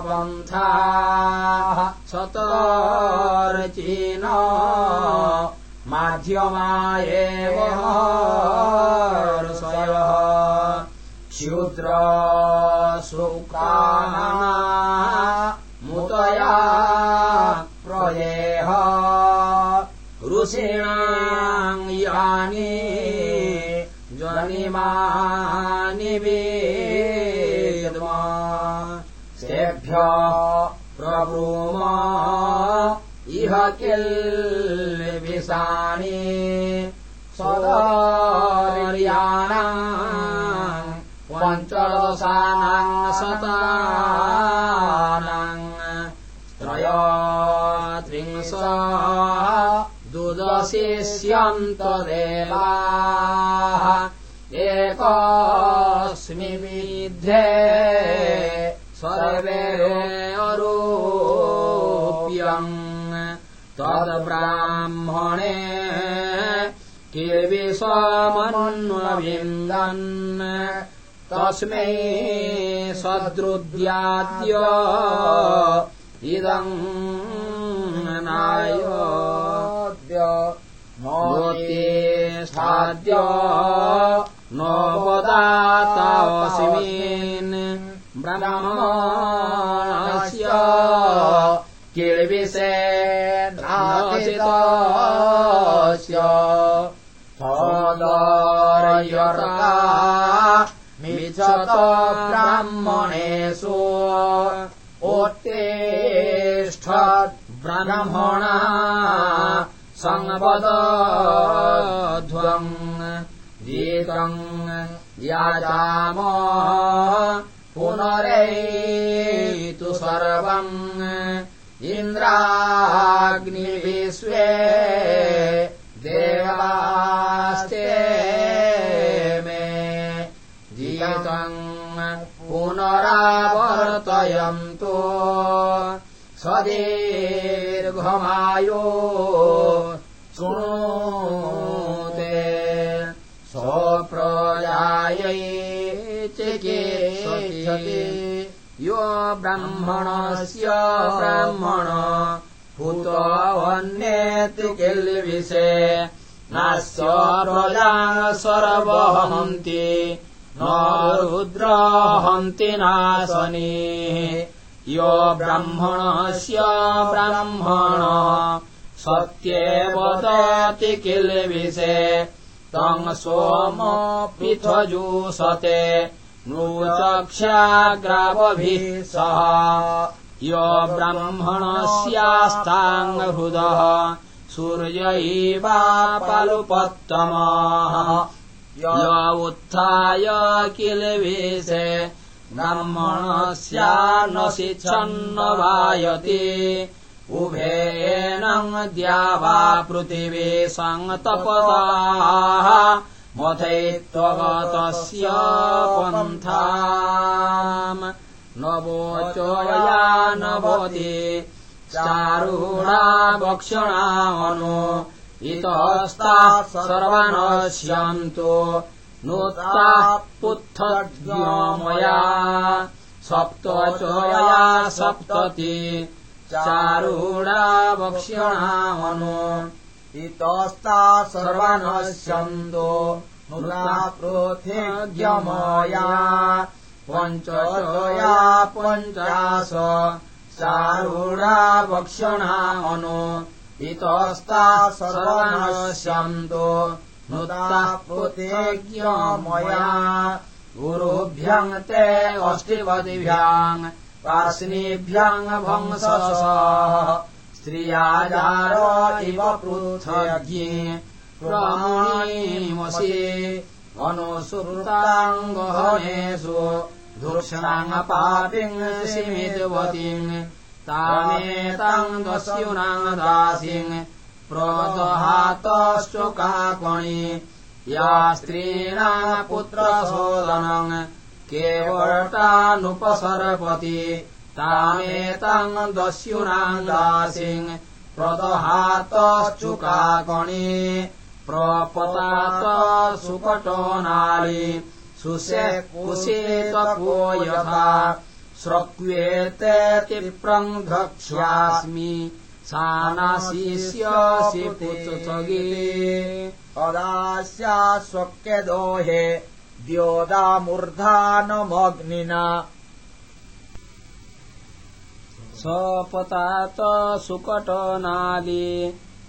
पन्थाः सतर्चीन माध्यमा एव हर्षयः क्षुद्र सुकाना मुतया प्रयेह ऋषीणाम् यानि जनिमानि वेद्मा प्रब्रूम इह किल्विषाणि सदर्याणाम् पञ्चदशानाम् शतानाम् त्रयत्रिंश दुदशिष्यन्तदेवाः एकस्मि विध्ये सर्वे अरूप्यम् तद्ब्राह्मणे किल्विषमन्वविन्दन् तस्मै सद्रुद्याद्य इदम् नायोद्य नोत्येष्ठाद्य नोपदातावस्मिन् ब्रह्मणस्य सदर्यता मिच्छत ब्राह्मणेषु ओत्तिष्ठत् ब्रह्मणा संवदध्वम् गीतम् याजाम पुनरैतु सर्वम् इन्द्राग्निविश्वे देवास्ते मे गीतम् पुनरावर्तयन्तु सदीर्घमायो शृणोते स्वप्रजायै यो ब्राह्मणस्य ब्राह्मण हुतवन्येति किल्विषे नास्य प्रजा सर्वहन्ति न रुद्रहन्ति नाशनी यो ब्राह्मणस्य ब्राह्मण सत्ये वदति किल्विषे तम् सोमपृथजुषते नूचक्षाग्रावभिः सह। यो ब्राह्मणस्यास्ताङ्गहृदः सूर्यैवापलुपत्तमः। य उत्थाय किल्विषे ब्राह्मणस्यान्नशिच्छन्न वायति उभेनम् द्यावा पृथिवी सङ्तपदाः मथैत्वगतस्य पन्थाम् नवोचोया नवति चारुणा वक्षणामनु इतस्ताः सर्वनश्यन्तो। नोत्ताः पुत्थज्ञमया सप्तचोया सप्तति। चारूढा वक्ष्यणामनो इतस्ता सर्वानश्यन्तो नुरा पृथिव्यमया। पञ्चया पञ्चाश। चारूढा वक्ष्यणामनो इतस्ता सर्वानश्यन्तो नुता पृथिव्यमया। गुरुभ्यङ् ते अष्टिपदिभ्याम् पार्ष्णीभ्याम् भंसस स्त्रियाजारो इव पृथ्वी प्राणीमसि अनुसृताङ्गहनेषु धूर्षणाङ्गपातिम् सीमितवतीम् तामेताम् दस्युनाङ् दासीम् प्रदहातश्चुकाकणि या स्त्रीणा पुत्रशोदनम् केवटानुपसरपति तामेताम् दस्युनाम् दासीम् प्रदहातश्चुकाकणि प्रपतात सुकटो नाली कुशीतको यथा स्रक्वेतेति प्रङ्घक्ष्यास्मि सा नाशिष्यसि पुत्थगे अदास्या स्वक्यदोहे द्योदामूर्धानमग्निना सपतात सुकटनाली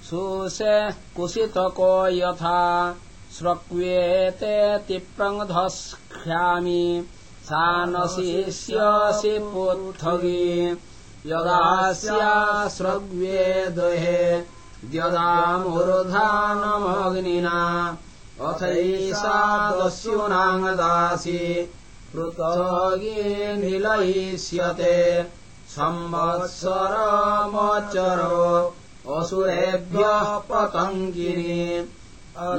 सुषे कुशितको यथा। स्रक्वेतेति प्रङ्धस्ख्यामि सा नशिष्यसि पुत्थगी यदास्या स्रग्वे दुहे द्यदामूर्धानमग्निना। अथैषा दस्युनाङ्गदासि पृथगे निलयिष्यते संवत्सरमचरो असुरेभ्यः पतङ्गिनि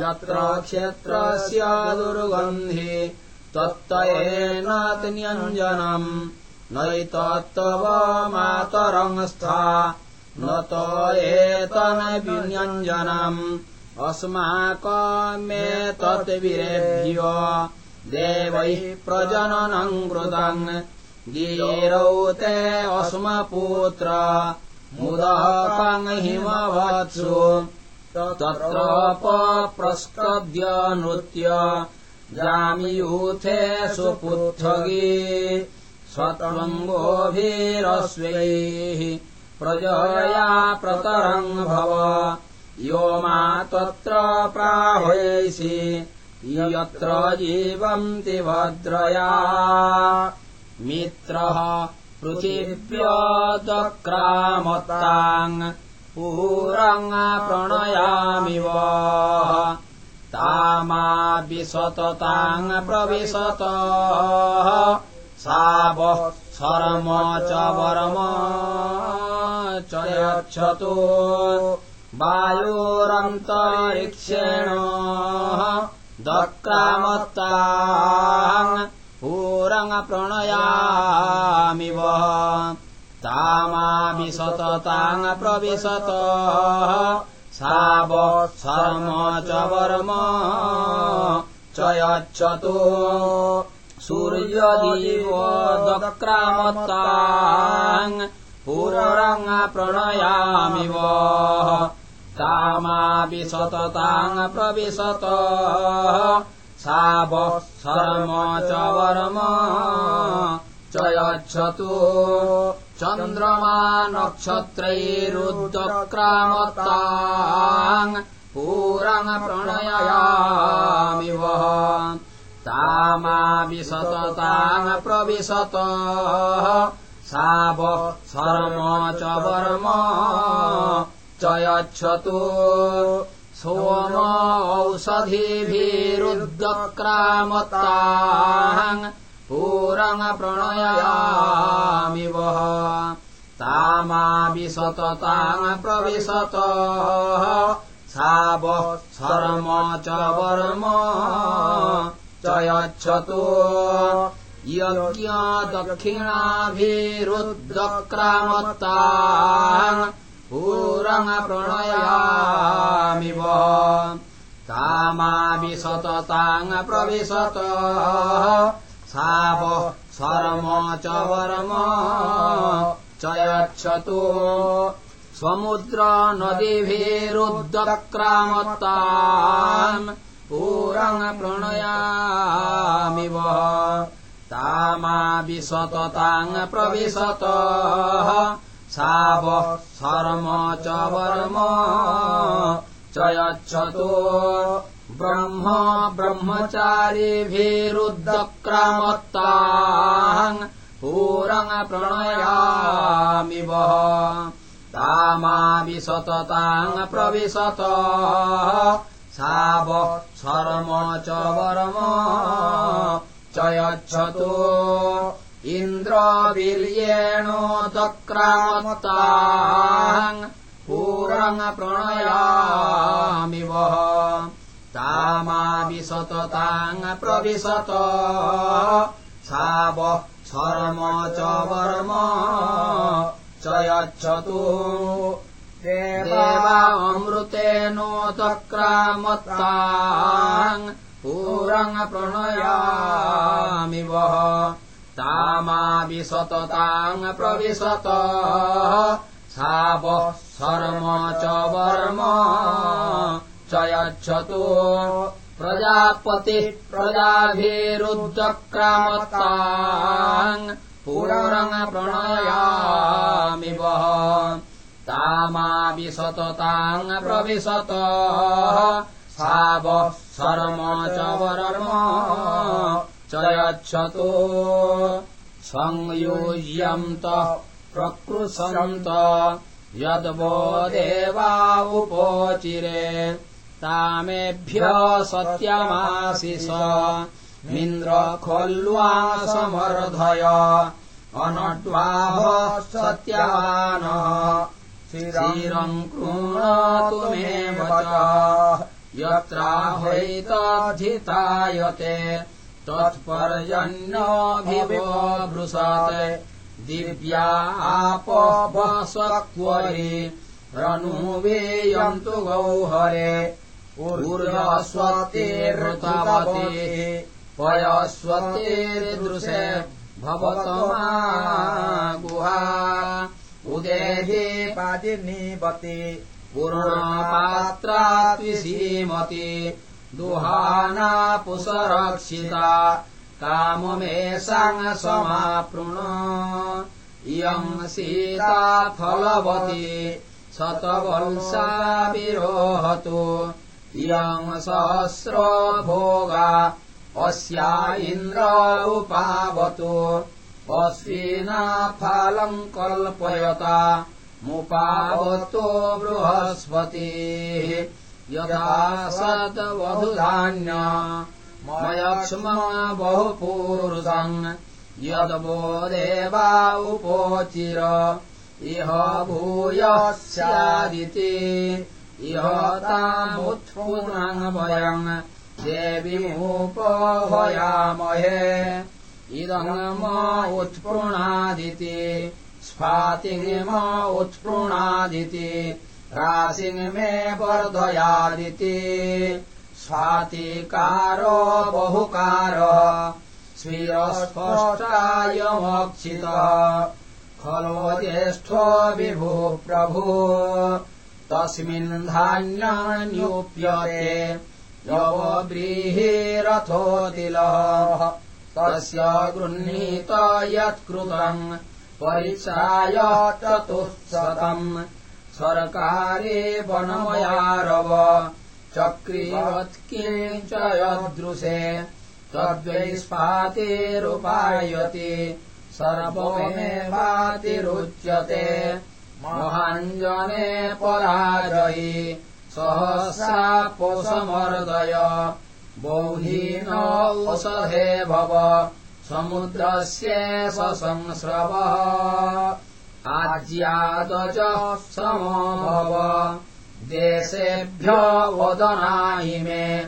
यत्र क्षेत्रस्य दुर्गन्धि तत्तयेनातिन्यञ्जनम्। नैतत्तव मातरंस्था न त एतनविन्यञ्जनम् अस्माकमेतद्वीरेभ्य देवैः प्रजननम् कृतम् गिरौ ते अस्मपुत्र मुदकम् हिमवत्सु तत्रपप्रस्कद्य नृत्य जामियूथे सुपुत्थगी। स्वत्वङ्गोभिरस्वैः प्रजया प्रतरम् भव। यो मा तत्र प्राहयसि यत्र जीवन्ति भद्रया मित्रः पृथिव्यदक्रामताङ् पूरङ् प्रणयामिव तामा विशतताङ् प्रविशत। सा वः शरम च वरम च यच्छतु। वायोरन्तरिक्षेण दक्रामत्ताङ् पूरङ् प्रणयामिव। तामाविशतताङ् प्रविशत। सा शर्म च वर्म च यच्छतु सूर्यदीवदक्रामत्ताङ् पूरङ् प्रणयामिव। तामाविशतताङ् प्रविशत सा शर्म च वर्म च यच्छतु चन्द्रमा नक्षत्रैरुद्रक्रामत्ताङ् पूरङ् प्रणयामिव तामाविशतताङ् प्रविशत। सा शर्म च वर्म च यच्छतु सोम औषधिभिरुद्रक्रामत्ताङ् पूरङ् प्रणयामिव। तामाविशतताङ् प्रविशत। सा शर्म च वर्म च यच्छतु यज्ञदक्षिणाभिरुद्रक्रामत्ताङ् पूरङ् प्रणयामिव तामाविशतताङ् प्रविशत। सा शर्म च वर्म। च यच्छतु समुद्र नदीभिरुद्दक्रामत्ताम् पूरम् प्रणयामिव। तामा विशतताङ् प्रविशत साव शर्म च वर्म च यच्छतु ब्रह्म ब्रह्मचारिभिरुद्दक्रामत्ताम् पूरम् प्रणयामिव। तामा विशतताङ् प्रविशत। साव शर्म च वर्म च यच्छतु इन्द्रवीर्येणोदक्रामत्ताम् पूरम् प्रणयामिव तामा विशतताङ् प्रविशत। साव शर्म च वर्म च यच्छतु देवामृतेनोदक्रामत्ताम् पूरम् प्रणयामिव तामा विशतताङ् प्रविशत। साव शर्म च वर्म। च यच्छतु प्रजापतिः प्रजाभिरुद्दक्रामत्ताम् पूरम् प्रणयामिव। तामा विशतताङ् प्रविशत। साव शर्म च वर्म च यच्छतु संयोज्यन्त प्रकृशन्त यद्वो देवा उपोचिरे तामेभ्य सत्यमाशिष इन्द्र खोल्वा समर्धय अनड्वाह सत्यानः शिरम् कृणोतु मे वच यत्राह्वैतधितायते तत्पर्जन्योऽभिवो वृषत् दिव्या आपवसक्वरि रनुवेयन्तु गौहरे। ऊर्जस्वतेर्तवते पयस्वतेर्दृशे भवतमा गुहा उदेहे पादिनीवते पूर्णपात्रात्विसीमति। दुहाना पुसरक्षिता काममेषाङ् समापृण इयम् सीता फलवती शतवंशा विरोहतु इयम् सहस्रो भोगा अस्या इन्द्र उपावतु। अश्विना फालम् कल्पयता मुपावतो बृहस्पतिः यथा सद्वधुधान्य मयक्ष्म बहुपूरुषम् यद्वो देवा उपोचिर इह भूयः स्यादिति इह तामुत्पुनम् वयम् देवीमुपहयामहे। इदम् उत्पृणादिति स्फातिम् उत्पृणादिति राशिङ्मे वर्धयादिति स्वातिकारो बहुकारः स्वीयस्पष्टायमक्षितः खलो ज्येष्ठो विभुः प्रभु तस्मिन् धान्यान्युप्यते। यवव्रीहिरथोतिलः तस्य गृह्णीत यत्कृतम् परिचाय चतुःशतम् सर्कारे वनमयारव चक्रीवत्किञ्च यदृशे तद्वैस्पातिरुपायति सर्वमेवातिरुच्यते। महाञ्जने पराजयि सहसा पोषमर्दय बौहीन औषधे भव समुद्रस्य ससंस्रवः आज्यादज समभव देशेभ्य वदनाहि मे।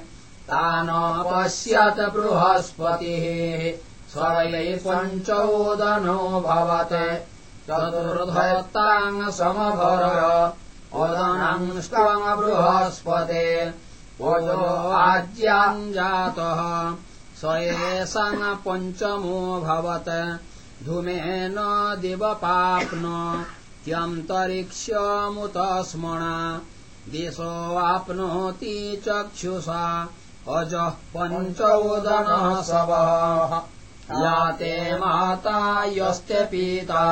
तान पश्यत् बृहस्पतिः। स्वयै पञ्चोदनो भवत्। चतुर्धत्ताङ् समभर। वदनांस्त्वम् बृहस्पते। वजो आज्याम् जातः स एषम् पञ्चमो भवत् धूमेन दिवपाप्न त्यन्तरिक्षमुत स्मणा दिशोऽप्नोति चक्षुषा अजः पञ्चोदनः शवः याते माता यस्ते पिता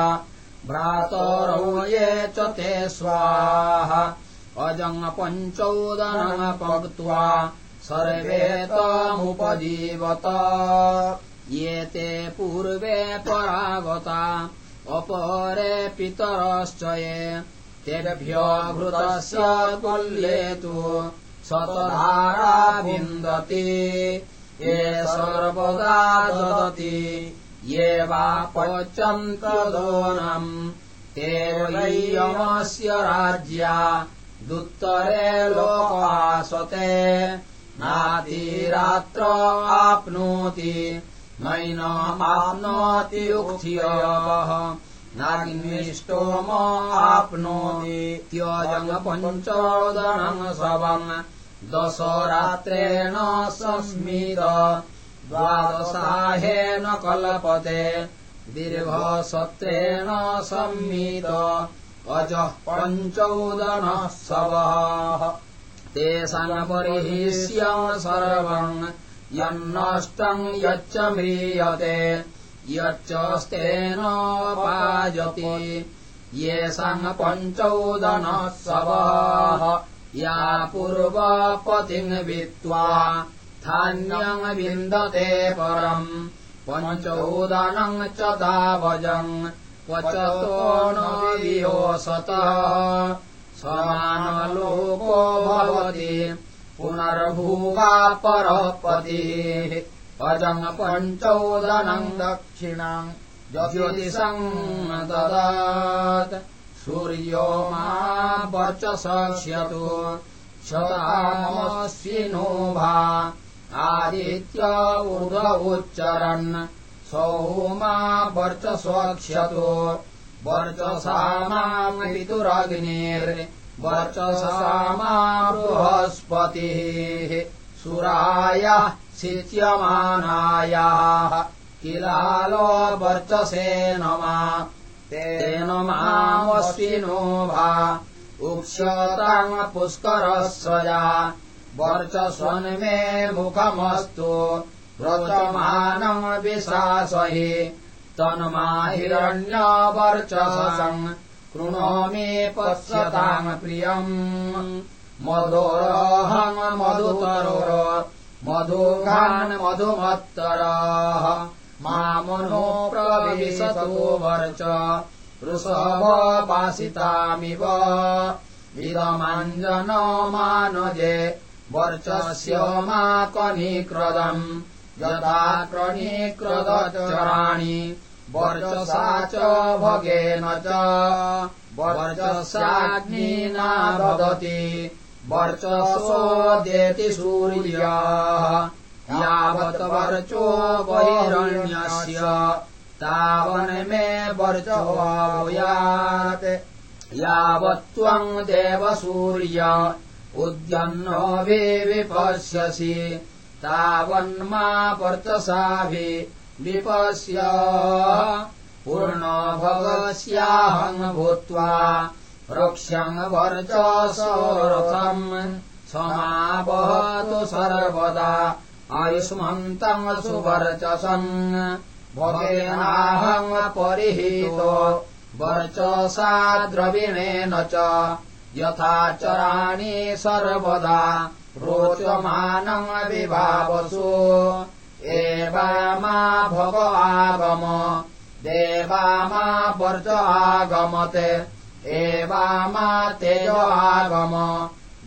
भ्रातरौ ये च ते स्वाहा। अजङ् पञ्चोदनः पक्त्वा सर्वे तमुपजीवत ये ते पूर्वे परागता अपरे पितरश्च ये तेभ्य घृतस्य कुल्ये तु विन्दति। ये सर्वदा ददति ये वा पचन्तदोनम्। ते वैयमस्य राज्या दुत्तरे लोकासते। नातिरात्र आप्नोति नैनमाप्नोति उक्थ्यः नाग्निष्टोमाप्नोति त्यजङ् पञ्चोदनम् शवम्। दशरात्रेण सस्मित। द्वादशाहेन कल्पते। दीर्घसत्रेण संमित। अजः पञ्चोदनः शवः। तेषाम् परिहिष्यम् सर्वम् यन्नष्टम् यच्च म्रियते यच्चस्तेन पाजति। येषाम् पञ्चोदनः शवः या पूर्वपतिम् वित्त्वा धान्यम् विन्दते परम् पञ्चोदनम् च दावजम् क्वचतो न वियोषतः समानलोको भवति पुनर्भूवा परपतिः अजम् पञ्चोदनम् दक्षिणम् ज्योतिषम् ददात्। सूर्यो मा वर्चसक्ष्यतु शतामस्विनो भा। आदित्य उद उच्चरन्। सौमा वर्चस्वक्ष्यतु। वर्चसा माम् पितुरग्निर्वर्चसा मा बृहस्पतिः सुरायाः शिच्यमानायाः किलालो वर्चसे नमा। तेन मामस्विनो भा। उक्ष्यताम् पुष्करस्वजा वर्चस्वन्मे मुखमस्तु। व्रजमानम् विशासहि। तन्मा हिरण्यवर्चसम् कृणोमि पश्यताम् प्रियम्। मधुरोऽहम् मधुतरोर मधुघान् मधुमत्तरः। मामनो प्रविशतु वर्च। वृषभपासितामिव इदमाञ्जनमानजे वर्चस्य मा यदा क्रनीक्रदचराणि वर्चसा च भगेन च। वर्चसाग्निना वदति वर्चसोदेति सूर्यः। यावत् वर्चो बहिरण्यस्य। तावन्मे वर्चोऽयात् यावत् त्वम् देवसूर्य उद्यन्नो विपश्यसि। तावन्मा वर्चसाभि विपश्य पूर्णो भगस्याहम् भूत्वा रक्ष्यम् वर्चसोरथम् समावहतु सर्वदा आयुष्मन्तम् सुवर्चसन् भवेनाहम् परिहितो वर्चसा द्रविणेन च यथा चराणि सर्वदा रोचमानम् विभावसु एवा मा भव मा वर्च आगमते एवा मा तेज आगम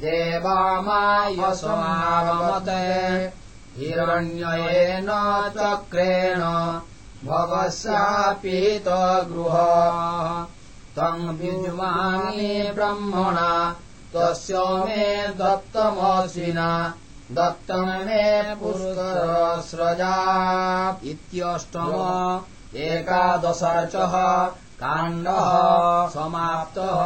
देवा मा यशमागमते हिरण्ययेन चक्रेण भवस्यापीत गृह तम् विजुमानि ब्रह्मणा तस्य मे दत्तमसिना दत्तम् मे पुरुषस्रजा इत्यष्टम एकादशर्चः काण्डः समाप्तः